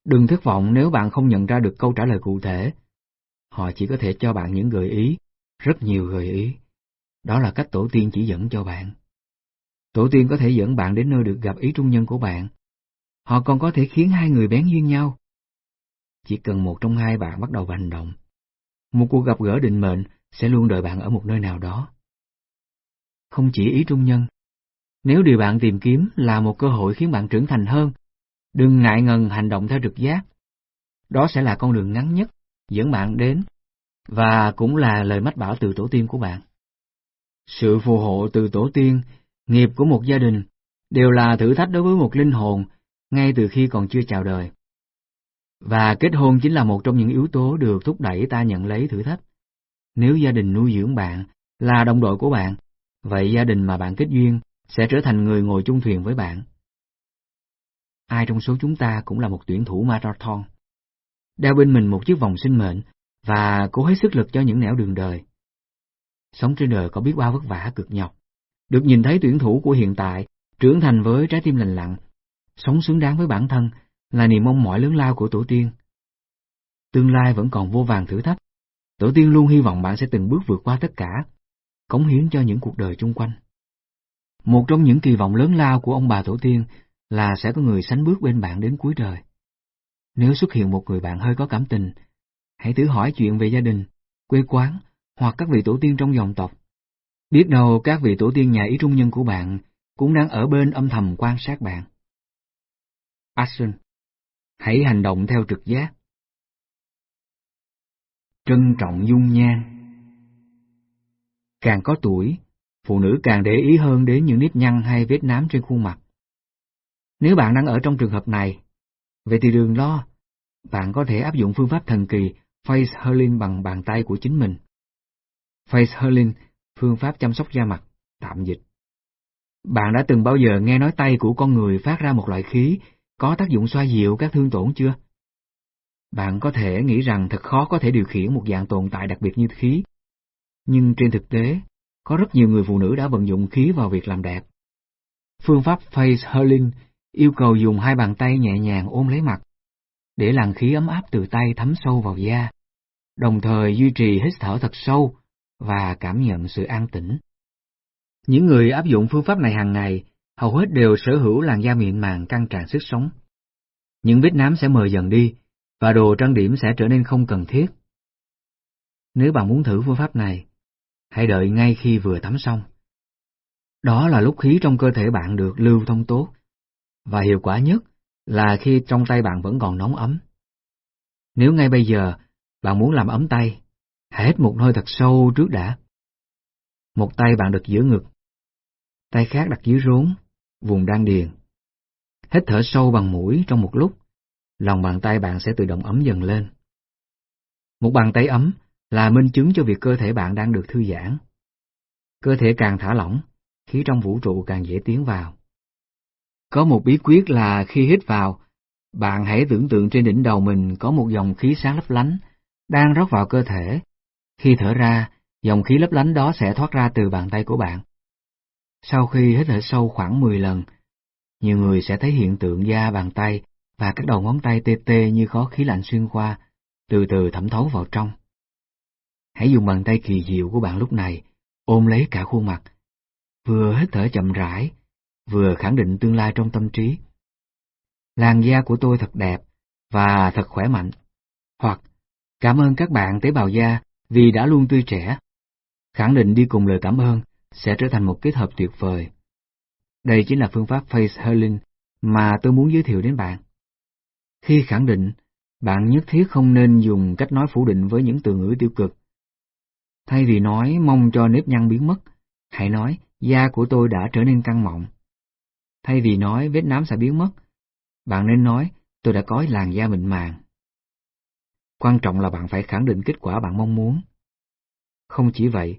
đừng thất vọng nếu bạn không nhận ra được câu trả lời cụ thể. Họ chỉ có thể cho bạn những gợi ý, rất nhiều gợi ý. Đó là cách tổ tiên chỉ dẫn cho bạn. Tổ tiên có thể dẫn bạn đến nơi được gặp ý trung nhân của bạn. Họ còn có thể khiến hai người bén duyên nhau. Chỉ cần một trong hai bạn bắt đầu hành động. Một cuộc gặp gỡ định mệnh sẽ luôn đợi bạn ở một nơi nào đó. Không chỉ ý trung nhân, nếu điều bạn tìm kiếm là một cơ hội khiến bạn trưởng thành hơn, đừng ngại ngần hành động theo trực giác. Đó sẽ là con đường ngắn nhất dẫn bạn đến, và cũng là lời mách bảo từ tổ tiên của bạn. Sự phù hộ từ tổ tiên, nghiệp của một gia đình, đều là thử thách đối với một linh hồn ngay từ khi còn chưa chào đời. Và kết hôn chính là một trong những yếu tố được thúc đẩy ta nhận lấy thử thách. Nếu gia đình nuôi dưỡng bạn, là đồng đội của bạn, vậy gia đình mà bạn kết duyên sẽ trở thành người ngồi chung thuyền với bạn. Ai trong số chúng ta cũng là một tuyển thủ marathon. Đeo bên mình một chiếc vòng sinh mệnh và cố hết sức lực cho những nẻo đường đời. Sống trên đời có biết bao vất vả cực nhọc. Được nhìn thấy tuyển thủ của hiện tại trưởng thành với trái tim lành lặng, sống xứng đáng với bản thân là niềm mong mỏi lớn lao của tổ tiên. Tương lai vẫn còn vô vàng thử thách. Tổ tiên luôn hy vọng bạn sẽ từng bước vượt qua tất cả, cống hiến cho những cuộc đời chung quanh. Một trong những kỳ vọng lớn lao của ông bà tổ tiên là sẽ có người sánh bước bên bạn đến cuối đời. Nếu xuất hiện một người bạn hơi có cảm tình, hãy thử hỏi chuyện về gia đình, quê quán hoặc các vị tổ tiên trong dòng tộc. Biết đâu các vị tổ tiên nhà ý trung nhân của bạn cũng đang ở bên âm thầm quan sát bạn. Action Hãy hành động theo trực giác. Trân trọng dung nhan Càng có tuổi, phụ nữ càng để ý hơn đến những nếp nhăn hay vết nám trên khuôn mặt. Nếu bạn đang ở trong trường hợp này, vậy thì đừng lo, bạn có thể áp dụng phương pháp thần kỳ Face Hurling bằng bàn tay của chính mình. Face Hurling, phương pháp chăm sóc da mặt, tạm dịch. Bạn đã từng bao giờ nghe nói tay của con người phát ra một loại khí có tác dụng xoa dịu các thương tổn chưa? Bạn có thể nghĩ rằng thật khó có thể điều khiển một dạng tồn tại đặc biệt như khí. Nhưng trên thực tế, có rất nhiều người phụ nữ đã vận dụng khí vào việc làm đẹp. Phương pháp Face Hurling yêu cầu dùng hai bàn tay nhẹ nhàng ôm lấy mặt, để làn khí ấm áp từ tay thấm sâu vào da, đồng thời duy trì hít thở thật sâu và cảm nhận sự an tĩnh. Những người áp dụng phương pháp này hàng ngày hầu hết đều sở hữu làn da mịn màng căng tràn sức sống. Những vết nám sẽ mờ dần đi, và đồ trang điểm sẽ trở nên không cần thiết. Nếu bạn muốn thử phương pháp này, hãy đợi ngay khi vừa tắm xong. Đó là lúc khí trong cơ thể bạn được lưu thông tốt, và hiệu quả nhất là khi trong tay bạn vẫn còn nóng ấm. Nếu ngay bây giờ bạn muốn làm ấm tay, hãy hít một hơi thật sâu trước đã. Một tay bạn đặt giữa ngực, tay khác đặt dưới rốn, vùng đan điền. Hít thở sâu bằng mũi trong một lúc, lòng bàn tay bạn sẽ tự động ấm dần lên. Một bàn tay ấm là minh chứng cho việc cơ thể bạn đang được thư giãn. Cơ thể càng thả lỏng, khí trong vũ trụ càng dễ tiến vào. Có một bí quyết là khi hít vào, bạn hãy tưởng tượng trên đỉnh đầu mình có một dòng khí sáng lấp lánh, đang rót vào cơ thể. Khi thở ra, dòng khí lấp lánh đó sẽ thoát ra từ bàn tay của bạn. Sau khi hít thở sâu khoảng 10 lần, nhiều người sẽ thấy hiện tượng da bàn tay và các đầu ngón tay tê tê như có khí lạnh xuyên qua, từ từ thẩm thấu vào trong. Hãy dùng bàn tay kỳ diệu của bạn lúc này, ôm lấy cả khuôn mặt, vừa hít thở chậm rãi, vừa khẳng định tương lai trong tâm trí. Làn da của tôi thật đẹp và thật khỏe mạnh. Hoặc, cảm ơn các bạn tế bào da vì đã luôn tươi trẻ. Khẳng định đi cùng lời cảm ơn sẽ trở thành một kết hợp tuyệt vời. Đây chính là phương pháp face healing mà tôi muốn giới thiệu đến bạn. Khi khẳng định, bạn nhất thiết không nên dùng cách nói phủ định với những từ ngữ tiêu cực. Thay vì nói mong cho nếp nhăn biến mất, hãy nói da của tôi đã trở nên căng mọng. Thay vì nói vết nám sẽ biến mất, bạn nên nói tôi đã có làn da mịn màng. Quan trọng là bạn phải khẳng định kết quả bạn mong muốn. Không chỉ vậy,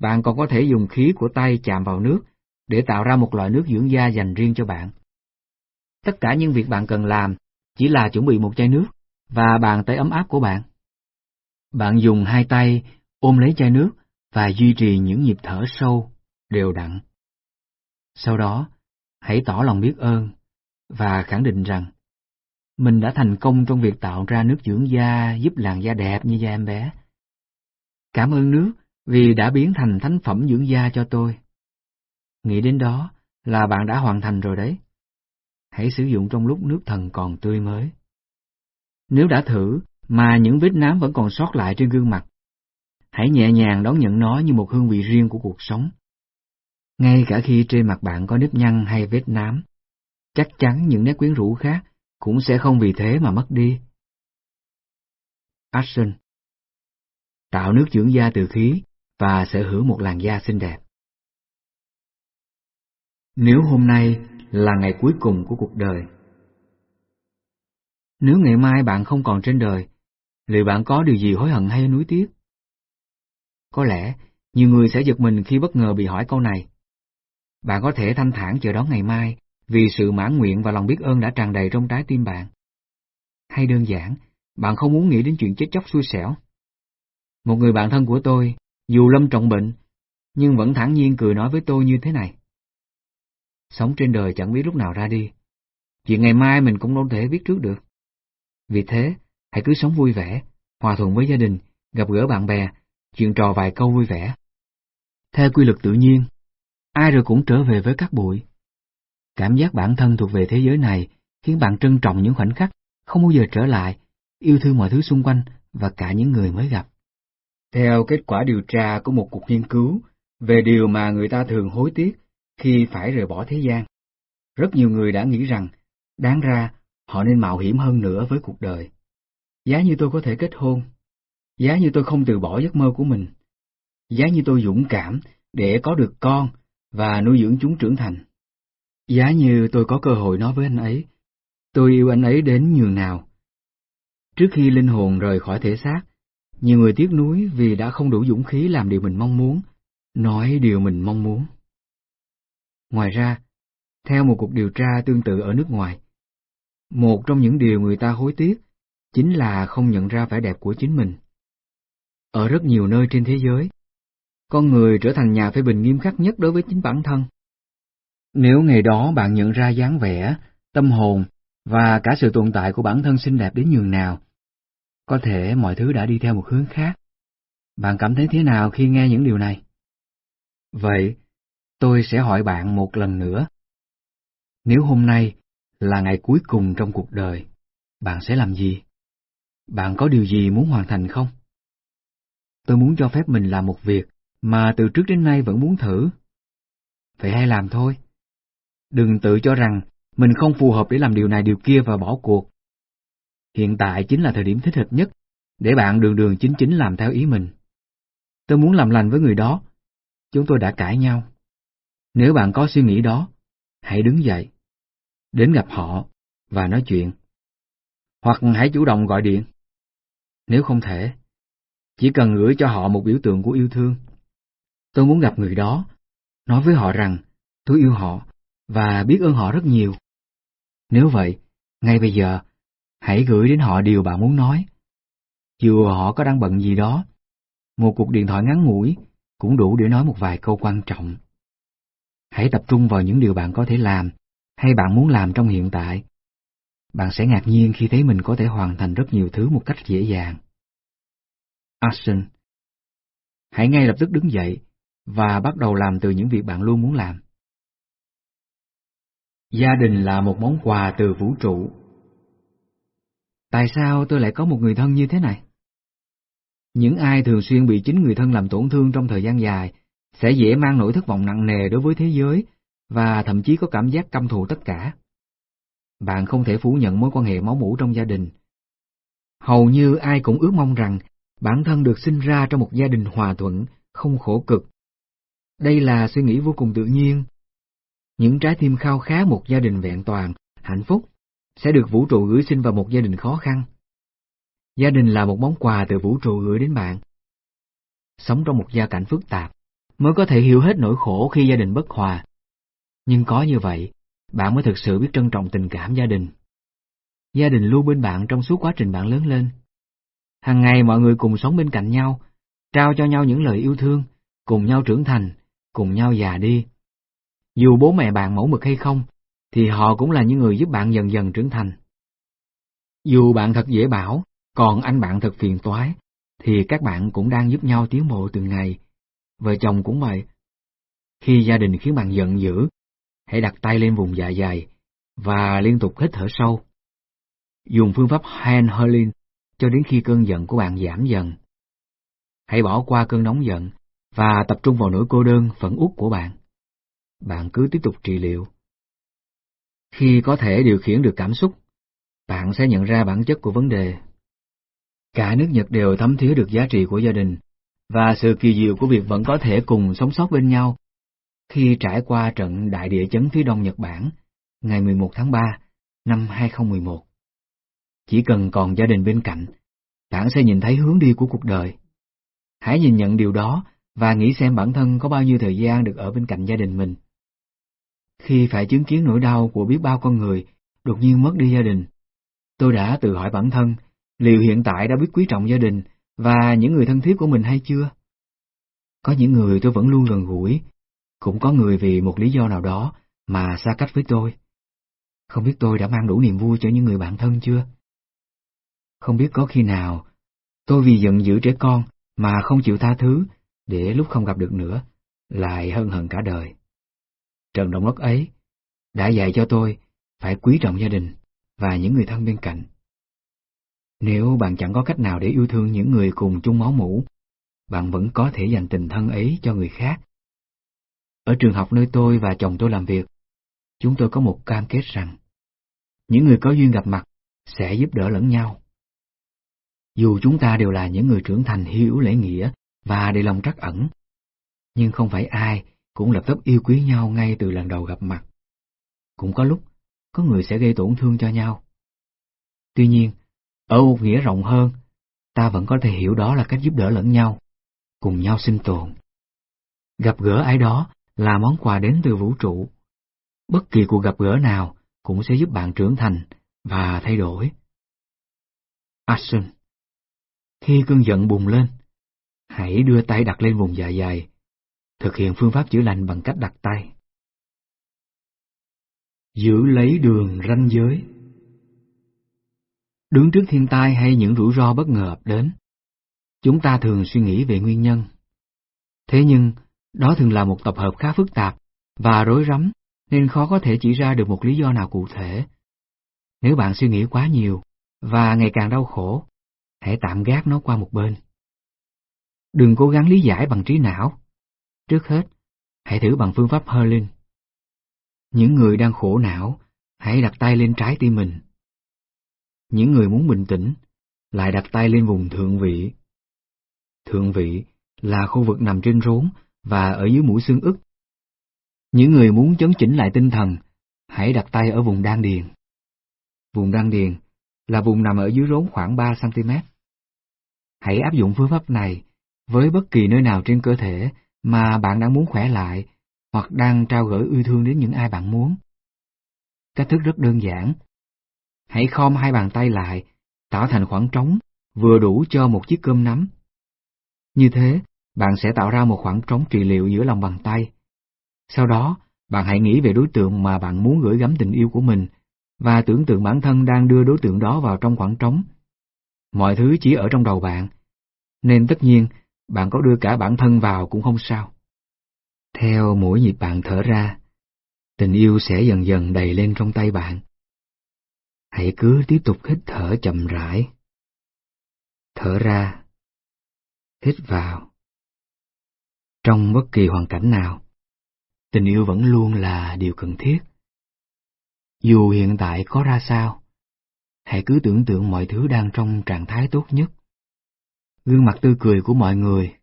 bạn còn có thể dùng khí của tay chạm vào nước để tạo ra một loại nước dưỡng da dành riêng cho bạn. Tất cả những việc bạn cần làm chỉ là chuẩn bị một chai nước và bàn tay ấm áp của bạn. Bạn dùng hai tay ôm lấy chai nước và duy trì những nhịp thở sâu, đều đặn. Sau đó, hãy tỏ lòng biết ơn và khẳng định rằng mình đã thành công trong việc tạo ra nước dưỡng da giúp làn da đẹp như da em bé. Cảm ơn nước vì đã biến thành thánh phẩm dưỡng da cho tôi. Nghĩ đến đó là bạn đã hoàn thành rồi đấy. Hãy sử dụng trong lúc nước thần còn tươi mới. Nếu đã thử mà những vết nám vẫn còn sót lại trên gương mặt, hãy nhẹ nhàng đón nhận nó như một hương vị riêng của cuộc sống. Ngay cả khi trên mặt bạn có nếp nhăn hay vết nám, chắc chắn những nét quyến rũ khác cũng sẽ không vì thế mà mất đi. Action Tạo nước dưỡng da từ khí và sở hữu một làn da xinh đẹp. Nếu hôm nay là ngày cuối cùng của cuộc đời, nếu ngày mai bạn không còn trên đời, liệu bạn có điều gì hối hận hay nuối tiếc? Có lẽ, nhiều người sẽ giật mình khi bất ngờ bị hỏi câu này. Bạn có thể thanh thản chờ đón ngày mai vì sự mãn nguyện và lòng biết ơn đã tràn đầy trong trái tim bạn. Hay đơn giản, bạn không muốn nghĩ đến chuyện chết chóc xui xẻo. Một người bạn thân của tôi, dù lâm trọng bệnh, nhưng vẫn thản nhiên cười nói với tôi như thế này. Sống trên đời chẳng biết lúc nào ra đi. Chuyện ngày mai mình cũng không thể biết trước được. Vì thế, hãy cứ sống vui vẻ, hòa thuận với gia đình, gặp gỡ bạn bè, chuyện trò vài câu vui vẻ. Theo quy luật tự nhiên, ai rồi cũng trở về với các bụi. Cảm giác bản thân thuộc về thế giới này khiến bạn trân trọng những khoảnh khắc, không bao giờ trở lại, yêu thương mọi thứ xung quanh và cả những người mới gặp. Theo kết quả điều tra của một cuộc nghiên cứu về điều mà người ta thường hối tiếc khi phải rời bỏ thế gian, rất nhiều người đã nghĩ rằng, đáng ra, họ nên mạo hiểm hơn nữa với cuộc đời. Giá như tôi có thể kết hôn, giá như tôi không từ bỏ giấc mơ của mình, giá như tôi dũng cảm để có được con và nuôi dưỡng chúng trưởng thành. Giá như tôi có cơ hội nói với anh ấy, tôi yêu anh ấy đến nhường nào. Trước khi linh hồn rời khỏi thể xác, nhiều người tiếc nuối vì đã không đủ dũng khí làm điều mình mong muốn, nói điều mình mong muốn. Ngoài ra, theo một cuộc điều tra tương tự ở nước ngoài, một trong những điều người ta hối tiếc chính là không nhận ra vẻ đẹp của chính mình. Ở rất nhiều nơi trên thế giới, con người trở thành nhà phê bình nghiêm khắc nhất đối với chính bản thân. Nếu ngày đó bạn nhận ra dáng vẻ, tâm hồn và cả sự tồn tại của bản thân xinh đẹp đến nhường nào, có thể mọi thứ đã đi theo một hướng khác. Bạn cảm thấy thế nào khi nghe những điều này? Vậy, tôi sẽ hỏi bạn một lần nữa. Nếu hôm nay là ngày cuối cùng trong cuộc đời, bạn sẽ làm gì? Bạn có điều gì muốn hoàn thành không? Tôi muốn cho phép mình làm một việc mà từ trước đến nay vẫn muốn thử. Vậy hay làm thôi. Đừng tự cho rằng mình không phù hợp để làm điều này điều kia và bỏ cuộc. Hiện tại chính là thời điểm thích hợp nhất để bạn đường đường chính chính làm theo ý mình. Tôi muốn làm lành với người đó. Chúng tôi đã cãi nhau. Nếu bạn có suy nghĩ đó, hãy đứng dậy, đến gặp họ và nói chuyện. Hoặc hãy chủ động gọi điện. Nếu không thể, chỉ cần gửi cho họ một biểu tượng của yêu thương. Tôi muốn gặp người đó, nói với họ rằng tôi yêu họ và biết ơn họ rất nhiều. Nếu vậy, ngay bây giờ, hãy gửi đến họ điều bạn muốn nói. Dù họ có đang bận gì đó, một cuộc điện thoại ngắn ngủi cũng đủ để nói một vài câu quan trọng. Hãy tập trung vào những điều bạn có thể làm hay bạn muốn làm trong hiện tại. Bạn sẽ ngạc nhiên khi thấy mình có thể hoàn thành rất nhiều thứ một cách dễ dàng. Action Hãy ngay lập tức đứng dậy và bắt đầu làm từ những việc bạn luôn muốn làm. Gia đình là một món quà từ vũ trụ. Tại sao tôi lại có một người thân như thế này? Những ai thường xuyên bị chính người thân làm tổn thương trong thời gian dài sẽ dễ mang nỗi thất vọng nặng nề đối với thế giới và thậm chí có cảm giác căm thù tất cả. Bạn không thể phủ nhận mối quan hệ máu mủ trong gia đình. Hầu như ai cũng ước mong rằng bản thân được sinh ra trong một gia đình hòa thuận, không khổ cực. Đây là suy nghĩ vô cùng tự nhiên. Những trái tim khao khát một gia đình vẹn toàn, hạnh phúc, sẽ được vũ trụ gửi sinh vào một gia đình khó khăn. Gia đình là một món quà từ vũ trụ gửi đến bạn. Sống trong một gia cảnh phức tạp, mới có thể hiểu hết nỗi khổ khi gia đình bất hòa. Nhưng có như vậy, bạn mới thực sự biết trân trọng tình cảm gia đình. Gia đình luôn bên bạn trong suốt quá trình bạn lớn lên. Hàng ngày mọi người cùng sống bên cạnh nhau, trao cho nhau những lời yêu thương, cùng nhau trưởng thành, cùng nhau già đi. Dù bố mẹ bạn mẫu mực hay không, thì họ cũng là những người giúp bạn dần dần trưởng thành. Dù bạn thật dễ bảo, còn anh bạn thật phiền toái, thì các bạn cũng đang giúp nhau tiến bộ từng ngày. Vợ chồng cũng vậy. Khi gia đình khiến bạn giận dữ, hãy đặt tay lên vùng dạ dày và liên tục hít thở sâu. Dùng phương pháp hand hurling cho đến khi cơn giận của bạn giảm dần. Hãy bỏ qua cơn nóng giận và tập trung vào nỗi cô đơn phẫn uất của bạn. Bạn cứ tiếp tục trị liệu. Khi có thể điều khiển được cảm xúc, bạn sẽ nhận ra bản chất của vấn đề. Cả nước Nhật đều thấm thía được giá trị của gia đình và sự kỳ diệu của việc vẫn có thể cùng sống sót bên nhau khi trải qua trận đại địa chấn phía đông Nhật Bản ngày 11 tháng 3 năm 2011. Chỉ cần còn gia đình bên cạnh, bạn sẽ nhìn thấy hướng đi của cuộc đời. Hãy nhìn nhận điều đó và nghĩ xem bản thân có bao nhiêu thời gian được ở bên cạnh gia đình mình. Khi phải chứng kiến nỗi đau của biết bao con người đột nhiên mất đi gia đình, tôi đã tự hỏi bản thân liệu hiện tại đã biết quý trọng gia đình và những người thân thiết của mình hay chưa? Có những người tôi vẫn luôn gần gũi, cũng có người vì một lý do nào đó mà xa cách với tôi. Không biết tôi đã mang đủ niềm vui cho những người bạn thân chưa? Không biết có khi nào tôi vì giận dữ trẻ con mà không chịu tha thứ để lúc không gặp được nữa, lại hân hận cả đời. Trận động đất ấy đã dạy cho tôi phải quý trọng gia đình và những người thân bên cạnh. Nếu bạn chẳng có cách nào để yêu thương những người cùng chung máu mủ, bạn vẫn có thể dành tình thân ấy cho người khác. Ở trường học nơi tôi và chồng tôi làm việc, chúng tôi có một cam kết rằng, những người có duyên gặp mặt sẽ giúp đỡ lẫn nhau. Dù chúng ta đều là những người trưởng thành hiểu lễ nghĩa và để lòng trắc ẩn, nhưng không phải ai cũng lập tức yêu quý nhau ngay từ lần đầu gặp mặt. Cũng có lúc, có người sẽ gây tổn thương cho nhau. Tuy nhiên, ở một nghĩa rộng hơn, ta vẫn có thể hiểu đó là cách giúp đỡ lẫn nhau, cùng nhau sinh tồn. Gặp gỡ ai đó là món quà đến từ vũ trụ. Bất kỳ cuộc gặp gỡ nào cũng sẽ giúp bạn trưởng thành và thay đổi. Action Khi cơn giận bùng lên, hãy đưa tay đặt lên vùng dạ dày. Thực hiện phương pháp chữa lành bằng cách đặt tay. Giữ lấy đường ranh giới Đứng trước thiên tai hay những rủi ro bất ngờ ập đến, chúng ta thường suy nghĩ về nguyên nhân. Thế nhưng, đó thường là một tập hợp khá phức tạp và rối rắm nên khó có thể chỉ ra được một lý do nào cụ thể. Nếu bạn suy nghĩ quá nhiều và ngày càng đau khổ, hãy tạm gác nó qua một bên. Đừng cố gắng lý giải bằng trí não. Trước hết, hãy thử bằng phương pháp Hurling. Những người đang khổ não, hãy đặt tay lên trái tim mình những người muốn bình tĩnh lại đặt tay lên vùng thượng vị. Thượng vị là khu vực nằm trên rốn và ở dưới mũi xương ức. Những người muốn chấn chỉnh lại tinh thần, hãy đặt tay ở vùng đan điền. Vùng đan điền là vùng nằm ở dưới rốn khoảng 3cm. Hãy áp dụng phương pháp này với bất kỳ nơi nào trên cơ thể mà bạn đang muốn khỏe lại hoặc đang trao gửi yêu thương đến những ai bạn muốn. Cách thức rất đơn giản. Hãy khom hai bàn tay lại, tạo thành khoảng trống, vừa đủ cho một chiếc cơm nắm. Như thế, bạn sẽ tạo ra một khoảng trống trị liệu giữa lòng bàn tay. Sau đó, bạn hãy nghĩ về đối tượng mà bạn muốn gửi gắm tình yêu của mình, và tưởng tượng bản thân đang đưa đối tượng đó vào trong khoảng trống. Mọi thứ chỉ ở trong đầu bạn, nên tất nhiên, bạn có đưa cả bản thân vào cũng không sao. Theo mỗi nhịp bạn thở ra, tình yêu sẽ dần dần đầy lên trong tay bạn. Hãy cứ tiếp tục hít thở chậm rãi. Thở ra. Hít vào. Trong bất kỳ hoàn cảnh nào, tình yêu vẫn luôn là điều cần thiết. Dù hiện tại có ra sao, hãy cứ tưởng tượng mọi thứ đang trong trạng thái tốt nhất. Gương mặt tươi cười của mọi người,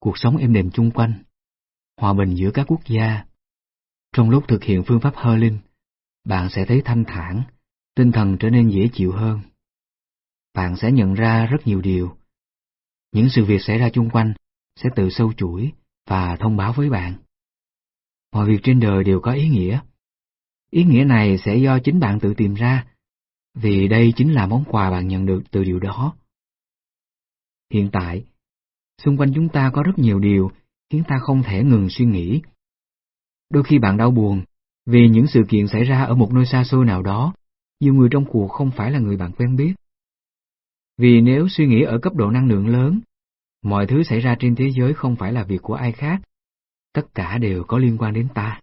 cuộc sống êm đềm chung quanh, hòa bình giữa các quốc gia. Trong lúc thực hiện phương pháp hơ linh, bạn sẽ thấy thanh thản, tinh thần trở nên dễ chịu hơn. Bạn sẽ nhận ra rất nhiều điều. Những sự việc xảy ra chung quanh sẽ tự sâu chuỗi và thông báo với bạn. Mọi việc trên đời đều có ý nghĩa. Ý nghĩa này sẽ do chính bạn tự tìm ra, vì đây chính là món quà bạn nhận được từ điều đó. Hiện tại, xung quanh chúng ta có rất nhiều điều khiến ta không thể ngừng suy nghĩ. Đôi khi bạn đau buồn vì những sự kiện xảy ra ở một nơi xa xôi nào đó, nhiều người trong cuộc không phải là người bạn quen biết. Vì nếu suy nghĩ ở cấp độ năng lượng lớn, mọi thứ xảy ra trên thế giới không phải là việc của ai khác, tất cả đều có liên quan đến ta.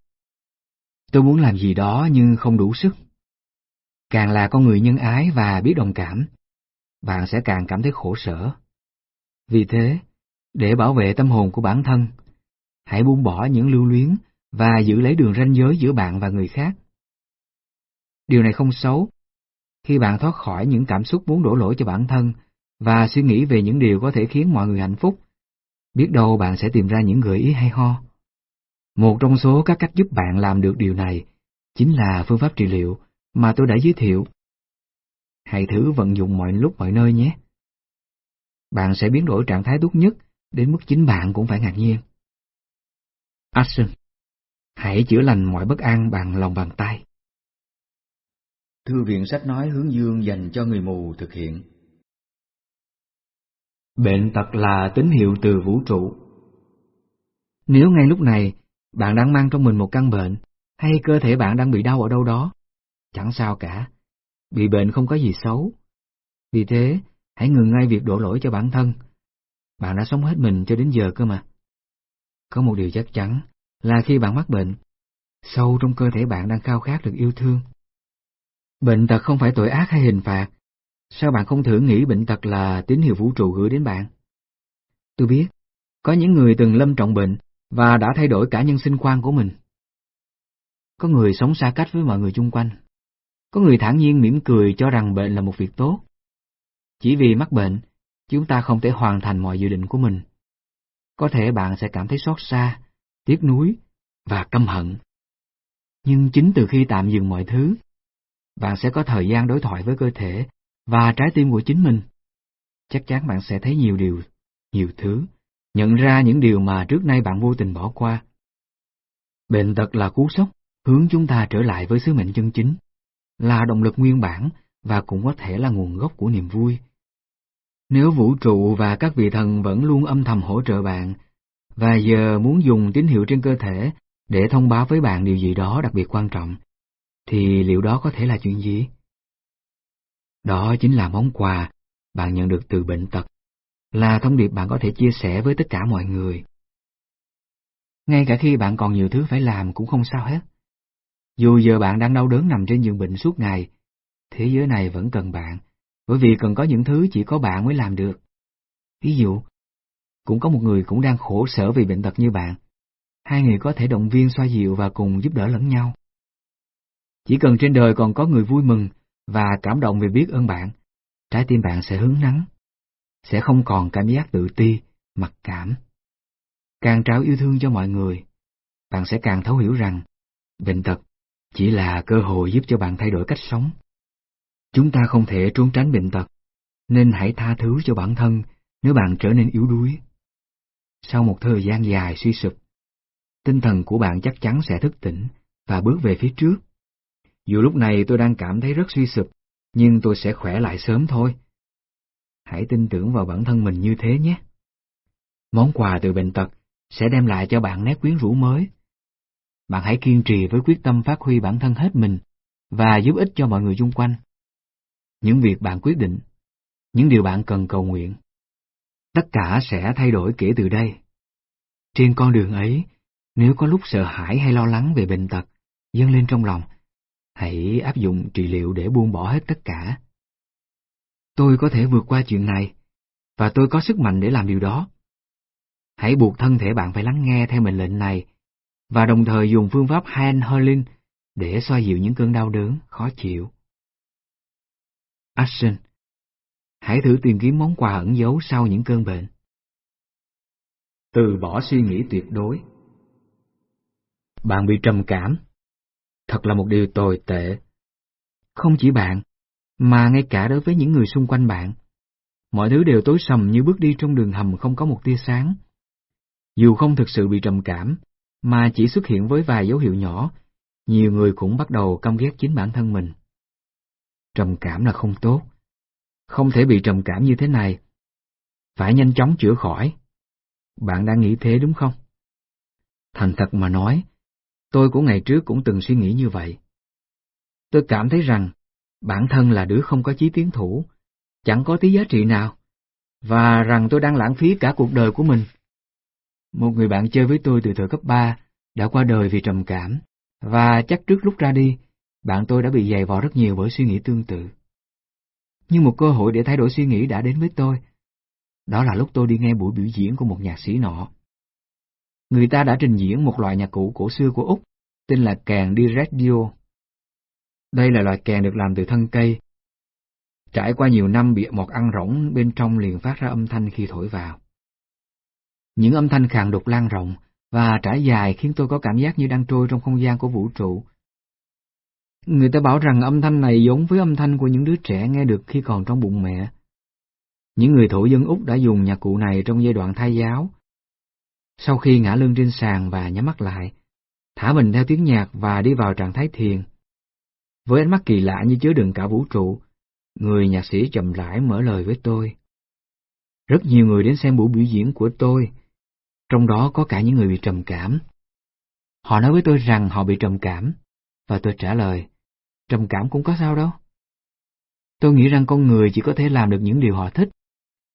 Tôi muốn làm gì đó nhưng không đủ sức. Càng là con người nhân ái và biết đồng cảm, bạn sẽ càng cảm thấy khổ sở. Vì thế, để bảo vệ tâm hồn của bản thân, hãy buông bỏ những lưu luyến và giữ lấy đường ranh giới giữa bạn và người khác. Điều này không xấu. Khi bạn thoát khỏi những cảm xúc muốn đổ lỗi cho bản thân và suy nghĩ về những điều có thể khiến mọi người hạnh phúc, biết đâu bạn sẽ tìm ra những gợi ý hay ho. Một trong số các cách giúp bạn làm được điều này chính là phương pháp trị liệu mà tôi đã giới thiệu. Hãy thử vận dụng mọi lúc mọi nơi nhé. Bạn sẽ biến đổi trạng thái tốt nhất đến mức chính bạn cũng phải ngạc nhiên. Action Hãy chữa lành mọi bất an bằng lòng bàn tay. Thư viện sách nói hướng dương dành cho người mù thực hiện. Bệnh tật là tín hiệu từ vũ trụ. Nếu ngay lúc này bạn đang mang trong mình một căn bệnh, hay cơ thể bạn đang bị đau ở đâu đó, chẳng sao cả. Bị bệnh không có gì xấu. Vì thế, hãy ngừng ngay việc đổ lỗi cho bản thân. Bạn đã sống hết mình cho đến giờ cơ mà. Có một điều chắc chắn là khi bạn mắc bệnh, sâu trong cơ thể bạn đang khao khát được yêu thương. Bệnh tật không phải tội ác hay hình phạt. Sao bạn không thử nghĩ bệnh tật là tín hiệu vũ trụ gửi đến bạn? Tôi biết, có những người từng lâm trọng bệnh và đã thay đổi cả nhân sinh quan của mình. Có người sống xa cách với mọi người chung quanh. Có người thản nhiên mỉm cười cho rằng bệnh là một việc tốt. Chỉ vì mắc bệnh, chúng ta không thể hoàn thành mọi dự định của mình. Có thể bạn sẽ cảm thấy xót xa, tiếc nuối và căm hận. Nhưng chính từ khi tạm dừng mọi thứ, bạn sẽ có thời gian đối thoại với cơ thể và trái tim của chính mình. Chắc chắn bạn sẽ thấy nhiều điều, nhiều thứ, nhận ra những điều mà trước nay bạn vô tình bỏ qua. Bệnh tật là cú sốc, hướng chúng ta trở lại với sứ mệnh chân chính, là động lực nguyên bản và cũng có thể là nguồn gốc của niềm vui. Nếu vũ trụ và các vị thần vẫn luôn âm thầm hỗ trợ bạn, và giờ muốn dùng tín hiệu trên cơ thể để thông báo với bạn điều gì đó đặc biệt quan trọng, thì liệu đó có thể là chuyện gì? Đó chính là món quà bạn nhận được từ bệnh tật, là thông điệp bạn có thể chia sẻ với tất cả mọi người. Ngay cả khi bạn còn nhiều thứ phải làm cũng không sao hết. Dù giờ bạn đang đau đớn nằm trên giường bệnh suốt ngày, thế giới này vẫn cần bạn, bởi vì cần có những thứ chỉ có bạn mới làm được. Ví dụ, cũng có một người cũng đang khổ sở vì bệnh tật như bạn. Hai người có thể động viên xoa dịu và cùng giúp đỡ lẫn nhau. Chỉ cần trên đời còn có người vui mừng và cảm động vì biết ơn bạn, trái tim bạn sẽ hứng nắng, sẽ không còn cảm giác tự ti, mặc cảm. Càng trao yêu thương cho mọi người, bạn sẽ càng thấu hiểu rằng bệnh tật chỉ là cơ hội giúp cho bạn thay đổi cách sống. Chúng ta không thể trốn tránh bệnh tật, nên hãy tha thứ cho bản thân nếu bạn trở nên yếu đuối. Sau một thời gian dài suy sụp, tinh thần của bạn chắc chắn sẽ thức tỉnh và bước về phía trước. Dù lúc này tôi đang cảm thấy rất suy sụp, nhưng tôi sẽ khỏe lại sớm thôi. Hãy tin tưởng vào bản thân mình như thế nhé. Món quà từ bệnh tật sẽ đem lại cho bạn nét quyến rũ mới. Bạn hãy kiên trì với quyết tâm phát huy bản thân hết mình và giúp ích cho mọi người xung quanh. Những việc bạn quyết định, những điều bạn cần cầu nguyện, tất cả sẽ thay đổi kể từ đây. Trên con đường ấy, nếu có lúc sợ hãi hay lo lắng về bệnh tật dâng lên trong lòng, hãy áp dụng trị liệu để buông bỏ hết tất cả. Tôi có thể vượt qua chuyện này, và tôi có sức mạnh để làm điều đó. Hãy buộc thân thể bạn phải lắng nghe theo mệnh lệnh này, và đồng thời dùng phương pháp Hand Healing để xoa dịu những cơn đau đớn, khó chịu. Action Hãy thử tìm kiếm món quà ẩn giấu sau những cơn bệnh. Từ bỏ suy nghĩ tuyệt đối Bạn bị trầm cảm. Thật là một điều tồi tệ. Không chỉ bạn, mà ngay cả đối với những người xung quanh bạn. Mọi thứ đều tối sầm như bước đi trong đường hầm không có một tia sáng. Dù không thực sự bị trầm cảm, mà chỉ xuất hiện với vài dấu hiệu nhỏ, nhiều người cũng bắt đầu căm ghét chính bản thân mình. Trầm cảm là không tốt. Không thể bị trầm cảm như thế này. Phải nhanh chóng chữa khỏi. Bạn đang nghĩ thế đúng không? Thành thật mà nói, tôi của ngày trước cũng từng suy nghĩ như vậy. Tôi cảm thấy rằng bản thân là đứa không có chí tiến thủ, chẳng có tí giá trị nào, và rằng tôi đang lãng phí cả cuộc đời của mình. Một người bạn chơi với tôi từ thời cấp 3 đã qua đời vì trầm cảm, và chắc trước lúc ra đi, bạn tôi đã bị dày vò rất nhiều bởi suy nghĩ tương tự. Nhưng một cơ hội để thay đổi suy nghĩ đã đến với tôi. Đó là lúc tôi đi nghe buổi biểu diễn của một nhạc sĩ nọ. Người ta đã trình diễn một loại nhạc cụ cổ xưa của Úc, tên là kèn đi radio. Đây là loại kèn được làm từ thân cây. Trải qua nhiều năm bị một ăn rỗng bên trong liền phát ra âm thanh khi thổi vào. Những âm thanh khàn đục lan rộng và trải dài khiến tôi có cảm giác như đang trôi trong không gian của vũ trụ. Người ta bảo rằng âm thanh này giống với âm thanh của những đứa trẻ nghe được khi còn trong bụng mẹ. Những người thổ dân Úc đã dùng nhạc cụ này trong giai đoạn thai giáo. Sau khi ngã lưng trên sàn và nhắm mắt lại, thả mình theo tiếng nhạc và đi vào trạng thái thiền. Với ánh mắt kỳ lạ như chứa đựng cả vũ trụ, người nhạc sĩ chậm rãi mở lời với tôi. Rất nhiều người đến xem buổi biểu diễn của tôi, trong đó có cả những người bị trầm cảm. Họ nói với tôi rằng họ bị trầm cảm, và tôi trả lời, trầm cảm cũng có sao đâu. Tôi nghĩ rằng con người chỉ có thể làm được những điều họ thích,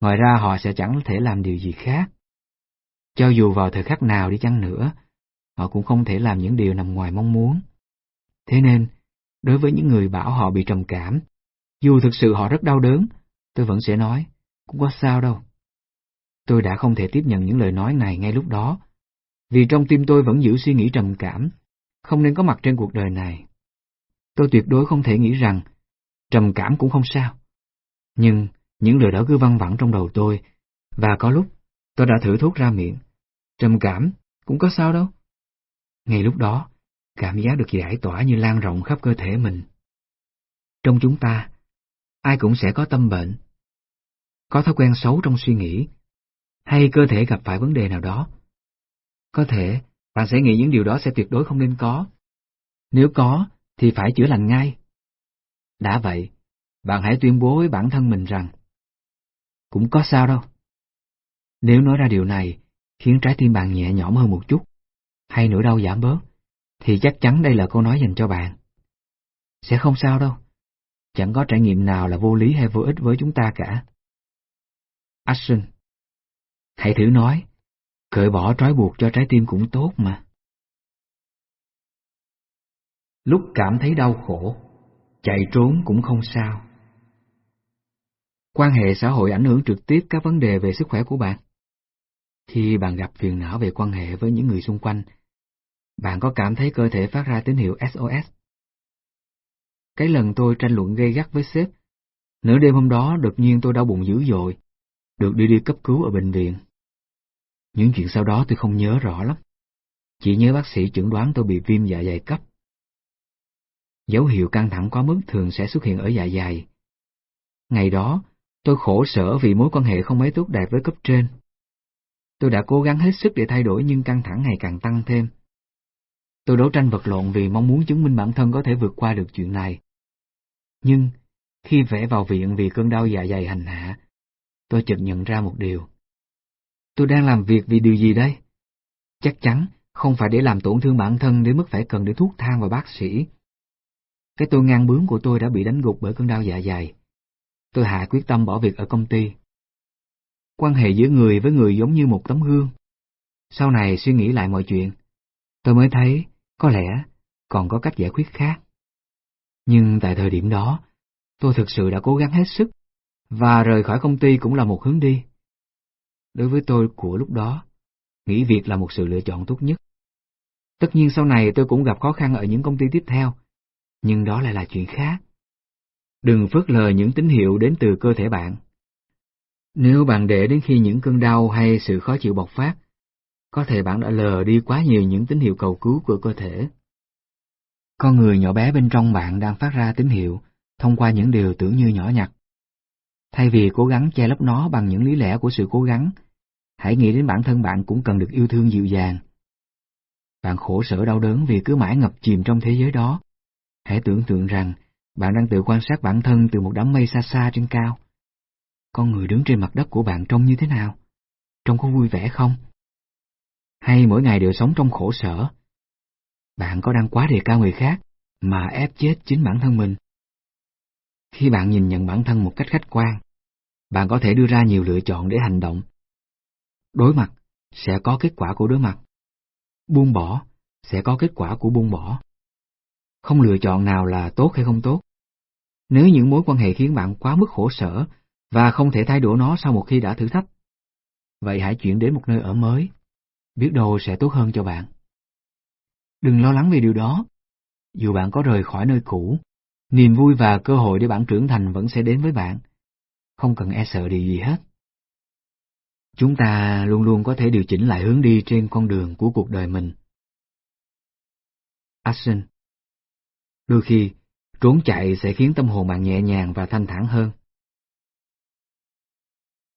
ngoài ra họ sẽ chẳng thể làm điều gì khác. Cho dù vào thời khắc nào đi chăng nữa, họ cũng không thể làm những điều nằm ngoài mong muốn. Thế nên, đối với những người bảo họ bị trầm cảm, dù thực sự họ rất đau đớn, tôi vẫn sẽ nói, cũng có sao đâu. Tôi đã không thể tiếp nhận những lời nói này ngay lúc đó, vì trong tim tôi vẫn giữ suy nghĩ trầm cảm, không nên có mặt trên cuộc đời này. Tôi tuyệt đối không thể nghĩ rằng trầm cảm cũng không sao. Nhưng những lời đó cứ văng vẳng trong đầu tôi, và có lúc tôi đã thử thốt ra miệng. Trầm cảm cũng có sao đâu. Ngay lúc đó, cảm giác được giải tỏa như lan rộng khắp cơ thể mình. Trong chúng ta, ai cũng sẽ có tâm bệnh, có thói quen xấu trong suy nghĩ, hay cơ thể gặp phải vấn đề nào đó. Có thể, bạn sẽ nghĩ những điều đó sẽ tuyệt đối không nên có. Nếu có, thì phải chữa lành ngay. Đã vậy, bạn hãy tuyên bố với bản thân mình rằng, cũng có sao đâu. Nếu nói ra điều này, khiến trái tim bạn nhẹ nhõm hơn một chút, hay nỗi đau giảm bớt, thì chắc chắn đây là câu nói dành cho bạn. Sẽ không sao đâu. Chẳng có trải nghiệm nào là vô lý hay vô ích với chúng ta cả. Action Hãy thử nói, cởi bỏ trói buộc cho trái tim cũng tốt mà. Lúc cảm thấy đau khổ, chạy trốn cũng không sao. Quan hệ xã hội ảnh hưởng trực tiếp các vấn đề về sức khỏe của bạn. Khi bạn gặp phiền não về quan hệ với những người xung quanh, bạn có cảm thấy cơ thể phát ra tín hiệu SOS. Cái lần tôi tranh luận gây gắt với sếp, nửa đêm hôm đó đột nhiên tôi đau bụng dữ dội, được đi đi cấp cứu ở bệnh viện. Những chuyện sau đó tôi không nhớ rõ lắm, chỉ nhớ bác sĩ chẩn đoán tôi bị viêm dạ dày cấp. Dấu hiệu căng thẳng quá mức thường sẽ xuất hiện ở dạ dày. Ngày đó, tôi khổ sở vì mối quan hệ không mấy tốt đẹp với cấp trên. Tôi đã cố gắng hết sức để thay đổi nhưng căng thẳng ngày càng tăng thêm. Tôi đấu tranh vật lộn vì mong muốn chứng minh bản thân có thể vượt qua được chuyện này. Nhưng, khi vẽ vào viện vì cơn đau dạ dày hành hạ, tôi chợt nhận ra một điều. Tôi đang làm việc vì điều gì đây? Chắc chắn không phải để làm tổn thương bản thân đến mức phải cần đến thuốc thang và bác sĩ. Cái tôi ngang bướng của tôi đã bị đánh gục bởi cơn đau dạ dày. Tôi hạ quyết tâm bỏ việc ở công ty. Quan hệ giữa người với người giống như một tấm gương. Sau này suy nghĩ lại mọi chuyện, tôi mới thấy có lẽ còn có cách giải quyết khác. Nhưng tại thời điểm đó, tôi thực sự đã cố gắng hết sức, và rời khỏi công ty cũng là một hướng đi. Đối với tôi của lúc đó, nghỉ việc là một sự lựa chọn tốt nhất. Tất nhiên sau này tôi cũng gặp khó khăn ở những công ty tiếp theo, nhưng đó lại là chuyện khác. Đừng phớt lờ những tín hiệu đến từ cơ thể bạn. Nếu bạn để đến khi những cơn đau hay sự khó chịu bộc phát, có thể bạn đã lờ đi quá nhiều những tín hiệu cầu cứu của cơ thể. Con người nhỏ bé bên trong bạn đang phát ra tín hiệu thông qua những điều tưởng như nhỏ nhặt. Thay vì cố gắng che lấp nó bằng những lý lẽ của sự cố gắng, hãy nghĩ đến bản thân bạn cũng cần được yêu thương dịu dàng. Bạn khổ sở đau đớn vì cứ mãi ngập chìm trong thế giới đó. Hãy tưởng tượng rằng bạn đang tự quan sát bản thân từ một đám mây xa xa trên cao. Con người đứng trên mặt đất của bạn trông như thế nào? Trông có vui vẻ không? Hay mỗi ngày đều sống trong khổ sở? Bạn có đang quá đề cao người khác mà ép chết chính bản thân mình? Khi bạn nhìn nhận bản thân một cách khách quan, bạn có thể đưa ra nhiều lựa chọn để hành động. Đối mặt sẽ có kết quả của đối mặt. Buông bỏ sẽ có kết quả của buông bỏ. Không lựa chọn nào là tốt hay không tốt. Nếu những mối quan hệ khiến bạn quá mức khổ sở và không thể thay đổi nó sau một khi đã thử thách, vậy hãy chuyển đến một nơi ở mới, biết đâu sẽ tốt hơn cho bạn. Đừng lo lắng về điều đó. Dù bạn có rời khỏi nơi cũ, niềm vui và cơ hội để bạn trưởng thành vẫn sẽ đến với bạn. Không cần e sợ điều gì hết. Chúng ta luôn luôn có thể điều chỉnh lại hướng đi trên con đường của cuộc đời mình. Action Đôi khi, trốn chạy sẽ khiến tâm hồn bạn nhẹ nhàng và thanh thản hơn.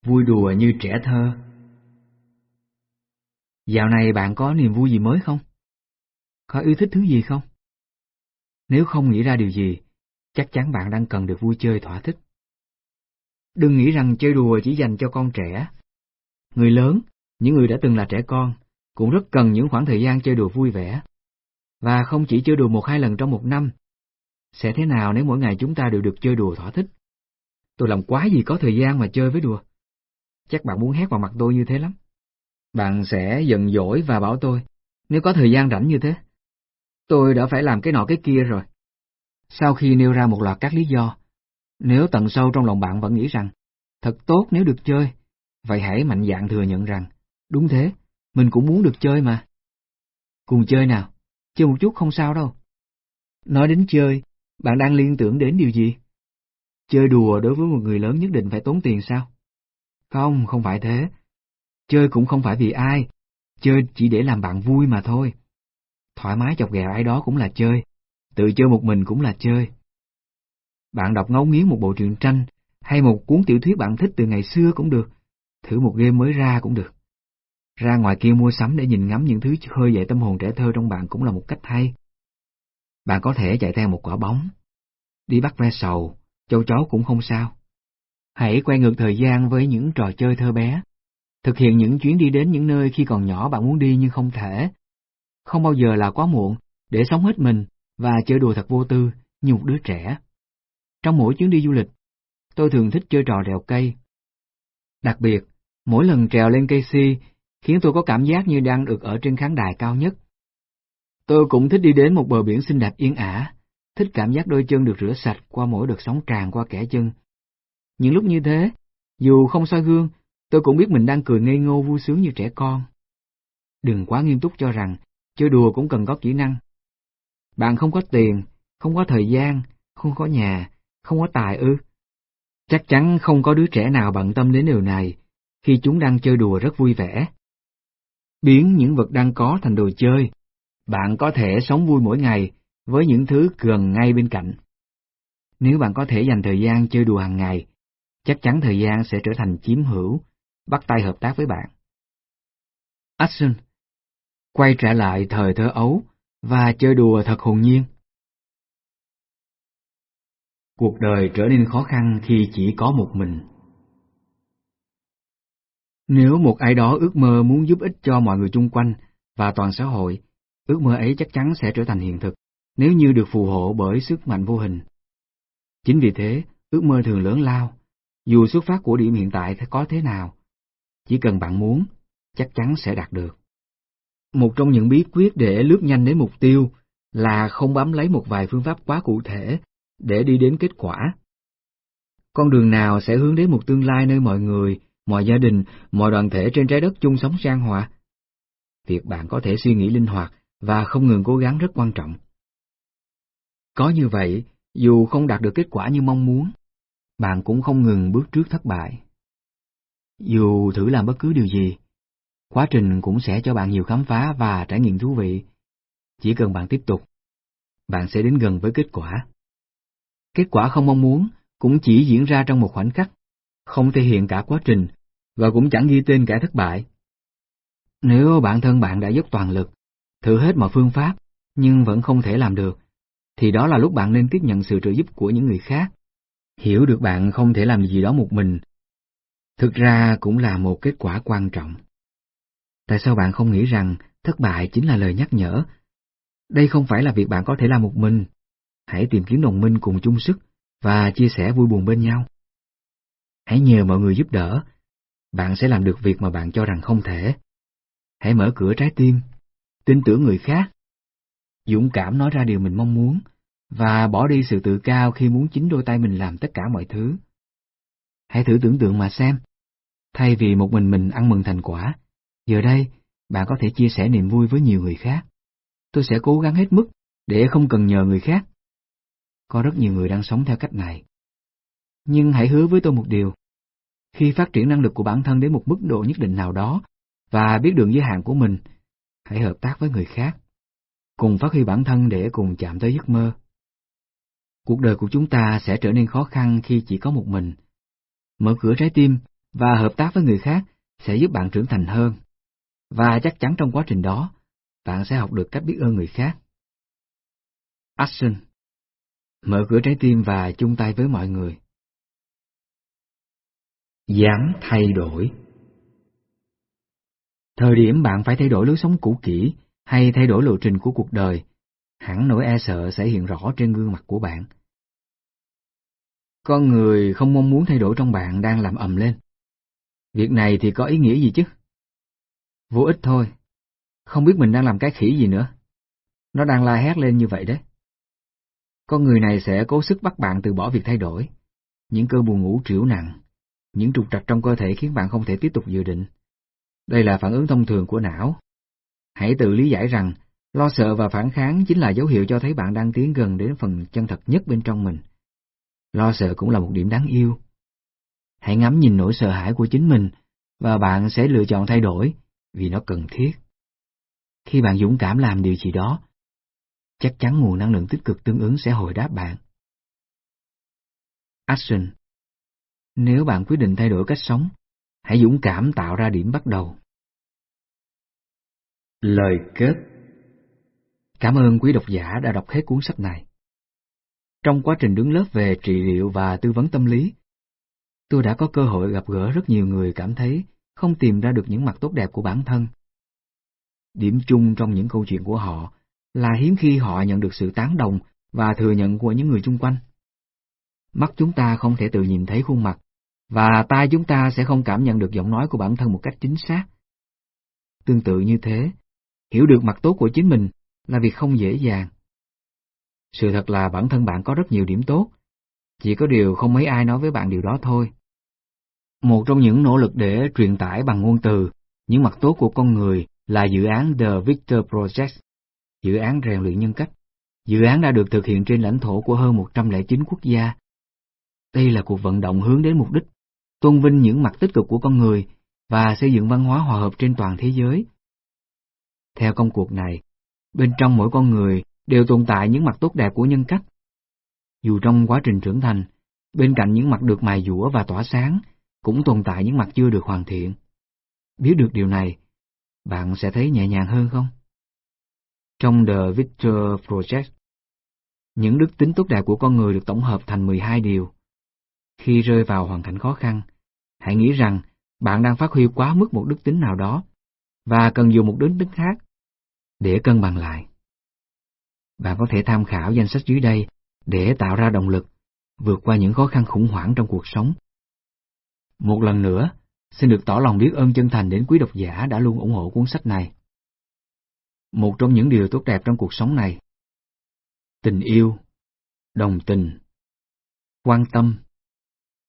Vui đùa như trẻ thơ Dạo này bạn có niềm vui gì mới không? Có yêu thích thứ gì không? Nếu không nghĩ ra điều gì, chắc chắn bạn đang cần được vui chơi thỏa thích. Đừng nghĩ rằng chơi đùa chỉ dành cho con trẻ. Người lớn, những người đã từng là trẻ con, cũng rất cần những khoảng thời gian chơi đùa vui vẻ. Và không chỉ chơi đùa một hai lần trong một năm. Sẽ thế nào nếu mỗi ngày chúng ta đều được chơi đùa thỏa thích? Tôi làm quá gì có thời gian mà chơi với đùa. Chắc bạn muốn hét vào mặt tôi như thế lắm. Bạn sẽ giận dỗi và bảo tôi, nếu có thời gian rảnh như thế, tôi đã phải làm cái nọ cái kia rồi. Sau khi nêu ra một loạt các lý do, nếu tận sâu trong lòng bạn vẫn nghĩ rằng, thật tốt nếu được chơi, vậy hãy mạnh dạn thừa nhận rằng, đúng thế, mình cũng muốn được chơi mà. Cùng chơi nào, chơi một chút không sao đâu. Nói đến chơi, bạn đang liên tưởng đến điều gì? Chơi đùa đối với một người lớn nhất định phải tốn tiền sao? Không, không phải thế. Chơi cũng không phải vì ai, chơi chỉ để làm bạn vui mà thôi. Thoải mái chọc ghẹo ai đó cũng là chơi, tự chơi một mình cũng là chơi. Bạn đọc ngấu nghiến một bộ truyện tranh, hay một cuốn tiểu thuyết bạn thích từ ngày xưa cũng được, thử một game mới ra cũng được. Ra ngoài kia mua sắm để nhìn ngắm những thứ khơi dậy tâm hồn trẻ thơ trong bạn cũng là một cách hay. Bạn có thể chạy theo một quả bóng, đi bắt ve sầu, châu chó cũng không sao. Hãy quay ngược thời gian với những trò chơi thơ bé. Thực hiện những chuyến đi đến những nơi khi còn nhỏ bạn muốn đi nhưng không thể. Không bao giờ là quá muộn để sống hết mình và chơi đùa thật vô tư như một đứa trẻ. Trong mỗi chuyến đi du lịch, tôi thường thích chơi trò trèo cây. Đặc biệt, mỗi lần trèo lên cây si khiến tôi có cảm giác như đang được ở trên khán đài cao nhất. Tôi cũng thích đi đến một bờ biển xinh đẹp yên ả, thích cảm giác đôi chân được rửa sạch qua mỗi đợt sóng tràn qua kẻ chân. Những lúc như thế, dù không soi gương, tôi cũng biết mình đang cười ngây ngô vui sướng như trẻ con. Đừng quá nghiêm túc cho rằng, chơi đùa cũng cần có kỹ năng. Bạn không có tiền, không có thời gian, không có nhà, không có tài ư. Chắc chắn không có đứa trẻ nào bận tâm đến điều này, khi chúng đang chơi đùa rất vui vẻ. Biến những vật đang có thành đồ chơi, bạn có thể sống vui mỗi ngày với những thứ gần ngay bên cạnh. Nếu bạn có thể dành thời gian chơi đùa hàng ngày, chắc chắn thời gian sẽ trở thành chiếm hữu, bắt tay hợp tác với bạn. Action Quay trở lại thời thơ ấu và chơi đùa thật hồn nhiên. Cuộc đời trở nên khó khăn khi chỉ có một mình. Nếu một ai đó ước mơ muốn giúp ích cho mọi người chung quanh và toàn xã hội, ước mơ ấy chắc chắn sẽ trở thành hiện thực nếu như được phù hộ bởi sức mạnh vô hình. Chính vì thế, ước mơ thường lớn lao, dù xuất phát của điểm hiện tại có thế nào. Chỉ cần bạn muốn, chắc chắn sẽ đạt được. Một trong những bí quyết để lướt nhanh đến mục tiêu là không bám lấy một vài phương pháp quá cụ thể để đi đến kết quả. Con đường nào sẽ hướng đến một tương lai nơi mọi người, mọi gia đình, mọi đoàn thể trên trái đất chung sống sang hòa? Việc bạn có thể suy nghĩ linh hoạt và không ngừng cố gắng rất quan trọng. Có như vậy, dù không đạt được kết quả như mong muốn, bạn cũng không ngừng bước trước thất bại. Dù thử làm bất cứ điều gì, quá trình cũng sẽ cho bạn nhiều khám phá và trải nghiệm thú vị. Chỉ cần bạn tiếp tục, bạn sẽ đến gần với kết quả. Kết quả không mong muốn cũng chỉ diễn ra trong một khoảnh khắc, không thể hiện cả quá trình, và cũng chẳng ghi tên kẻ thất bại. Nếu bản thân bạn đã dốc toàn lực, thử hết mọi phương pháp, nhưng vẫn không thể làm được, thì đó là lúc bạn nên tiếp nhận sự trợ giúp của những người khác. Hiểu được bạn không thể làm gì đó một mình, thực ra cũng là một kết quả quan trọng. Tại sao bạn không nghĩ rằng thất bại chính là lời nhắc nhở? Đây không phải là việc bạn có thể làm một mình. Hãy tìm kiếm đồng minh cùng chung sức và chia sẻ vui buồn bên nhau. Hãy nhờ mọi người giúp đỡ. Bạn sẽ làm được việc mà bạn cho rằng không thể. Hãy mở cửa trái tim, tin tưởng người khác dũng cảm nói ra điều mình mong muốn, và bỏ đi sự tự cao khi muốn chính đôi tay mình làm tất cả mọi thứ. Hãy thử tưởng tượng mà xem, thay vì một mình mình ăn mừng thành quả, giờ đây bạn có thể chia sẻ niềm vui với nhiều người khác. Tôi sẽ cố gắng hết mức để không cần nhờ người khác. Có rất nhiều người đang sống theo cách này. Nhưng hãy hứa với tôi một điều. Khi phát triển năng lực của bản thân đến một mức độ nhất định nào đó và biết đường giới hạn của mình, hãy hợp tác với người khác cùng phát huy bản thân để cùng chạm tới giấc mơ. Cuộc đời của chúng ta sẽ trở nên khó khăn khi chỉ có một mình. Mở cửa trái tim và hợp tác với người khác sẽ giúp bạn trưởng thành hơn. Và chắc chắn trong quá trình đó, bạn sẽ học được cách biết ơn người khác. Action Mở cửa trái tim và chung tay với mọi người. Dám thay đổi Thời điểm bạn phải thay đổi lối sống cũ kỹ hay thay đổi lộ trình của cuộc đời, hẳn nỗi e sợ sẽ hiện rõ trên gương mặt của bạn. Con người không mong muốn thay đổi trong bạn đang làm ầm lên. Việc này thì có ý nghĩa gì chứ? Vô ích thôi. Không biết mình đang làm cái khỉ gì nữa. Nó đang la hét lên như vậy đấy. Con người này sẽ cố sức bắt bạn từ bỏ việc thay đổi. Những cơn buồn ngủ triểu nặng, những trục trặc trong cơ thể khiến bạn không thể tiếp tục dự định. Đây là phản ứng thông thường của não, Hãy tự lý giải rằng, lo sợ và phản kháng chính là dấu hiệu cho thấy bạn đang tiến gần đến phần chân thật nhất bên trong mình. Lo sợ cũng là một điểm đáng yêu. Hãy ngắm nhìn nỗi sợ hãi của chính mình, và bạn sẽ lựa chọn thay đổi, vì nó cần thiết. Khi bạn dũng cảm làm điều gì đó, chắc chắn nguồn năng lượng tích cực tương ứng sẽ hồi đáp bạn. Action nếu bạn quyết định thay đổi cách sống, hãy dũng cảm tạo ra điểm bắt đầu. Lời kết Cảm ơn quý độc giả đã đọc hết cuốn sách này. Trong quá trình đứng lớp về trị liệu và tư vấn tâm lý, tôi đã có cơ hội gặp gỡ rất nhiều người cảm thấy không tìm ra được những mặt tốt đẹp của bản thân. Điểm chung trong những câu chuyện của họ là hiếm khi họ nhận được sự tán đồng và thừa nhận của những người chung quanh. Mắt chúng ta không thể tự nhìn thấy khuôn mặt, và tai chúng ta sẽ không cảm nhận được giọng nói của bản thân một cách chính xác. Tương tự như thế, Hiểu được mặt tốt của chính mình là việc không dễ dàng. Sự thật là bản thân bạn có rất nhiều điểm tốt, chỉ có điều không mấy ai nói với bạn điều đó thôi. Một trong những nỗ lực để truyền tải bằng ngôn từ những mặt tốt của con người là dự án The Victor Project, dự án rèn luyện nhân cách. Dự án đã được thực hiện trên lãnh thổ của hơn 109 quốc gia. Đây là cuộc vận động hướng đến mục đích tôn vinh những mặt tích cực của con người và xây dựng văn hóa hòa hợp trên toàn thế giới. Theo công cuộc này, bên trong mỗi con người đều tồn tại những mặt tốt đẹp của nhân cách. Dù trong quá trình trưởng thành, bên cạnh những mặt được mài dũa và tỏa sáng, cũng tồn tại những mặt chưa được hoàn thiện. Biết được điều này, bạn sẽ thấy nhẹ nhàng hơn không? trong The Victor Project. Những đức tính tốt đẹp của con người được tổng hợp thành 12 điều. Khi rơi vào hoàn cảnh khó khăn, hãy nghĩ rằng bạn đang phát huy quá mức một đức tính nào đó và cần dùng một đức tính khác để cân bằng lại. Bạn có thể tham khảo danh sách dưới đây để tạo ra động lực vượt qua những khó khăn khủng hoảng trong cuộc sống. Một lần nữa, xin được tỏ lòng biết ơn chân thành đến quý độc giả đã luôn ủng hộ cuốn sách này. Một trong những điều tốt đẹp trong cuộc sống này, tình yêu, đồng tình, quan tâm,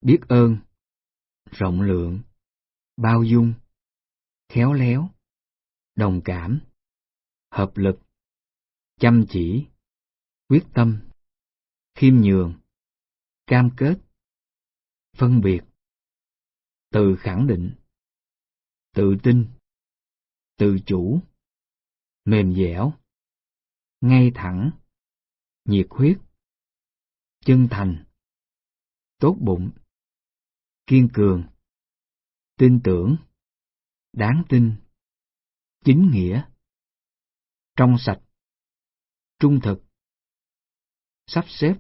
biết ơn, rộng lượng, bao dung, khéo léo, đồng cảm, hợp lực, chăm chỉ, quyết tâm, khiêm nhường, cam kết, phân biệt, tự khẳng định, tự tin, tự chủ, mềm dẻo, ngay thẳng, nhiệt huyết, chân thành, tốt bụng, kiên cường, tin tưởng, đáng tin, chính nghĩa, trong sạch, trung thực, sắp xếp,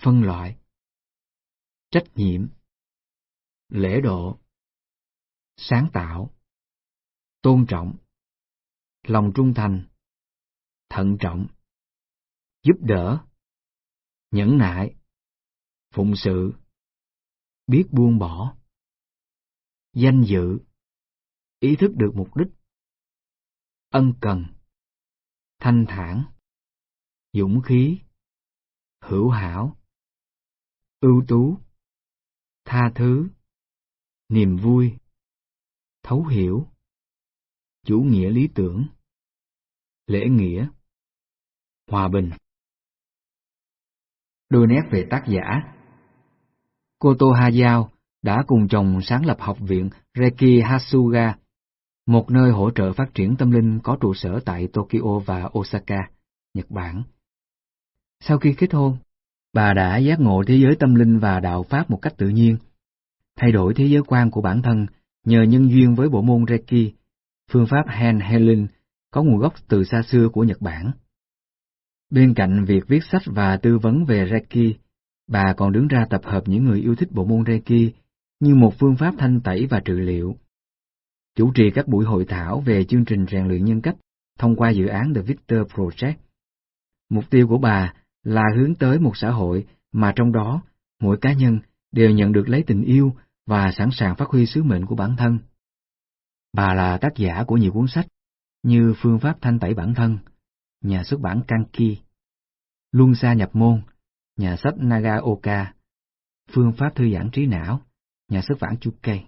phân loại, trách nhiệm, lễ độ, sáng tạo, tôn trọng, lòng trung thành, thận trọng, giúp đỡ, nhẫn nại, phụng sự, biết buông bỏ, danh dự, ý thức được mục đích, ân cần, thanh thản, dũng khí, hữu hảo, ưu tú, tha thứ, niềm vui, thấu hiểu, chủ nghĩa lý tưởng, lễ nghĩa, hòa bình. Đôi nét về tác giả. Koto Hayao đã cùng chồng sáng lập học viện Reiki Hasuga, một nơi hỗ trợ phát triển tâm linh có trụ sở tại Tokyo và Osaka, Nhật Bản. Sau khi kết hôn, bà đã giác ngộ thế giới tâm linh và đạo Pháp một cách tự nhiên, thay đổi thế giới quan của bản thân nhờ nhân duyên với bộ môn Reiki, phương pháp Hand Healing có nguồn gốc từ xa xưa của Nhật Bản. Bên cạnh việc viết sách và tư vấn về Reiki, bà còn đứng ra tập hợp những người yêu thích bộ môn Reiki như một phương pháp thanh tẩy và trị liệu. Chủ trì các buổi hội thảo về chương trình rèn luyện nhân cách thông qua dự án The Victor Project. Mục tiêu của bà là hướng tới một xã hội mà trong đó mỗi cá nhân đều nhận được lấy tình yêu và sẵn sàng phát huy sứ mệnh của bản thân. Bà là tác giả của nhiều cuốn sách như Phương pháp thanh tẩy bản thân, nhà xuất bản Kanki, Luân xa nhập môn, nhà sách Nagaoka, Phương pháp thư giãn trí não, nhà xuất bản Chukkei.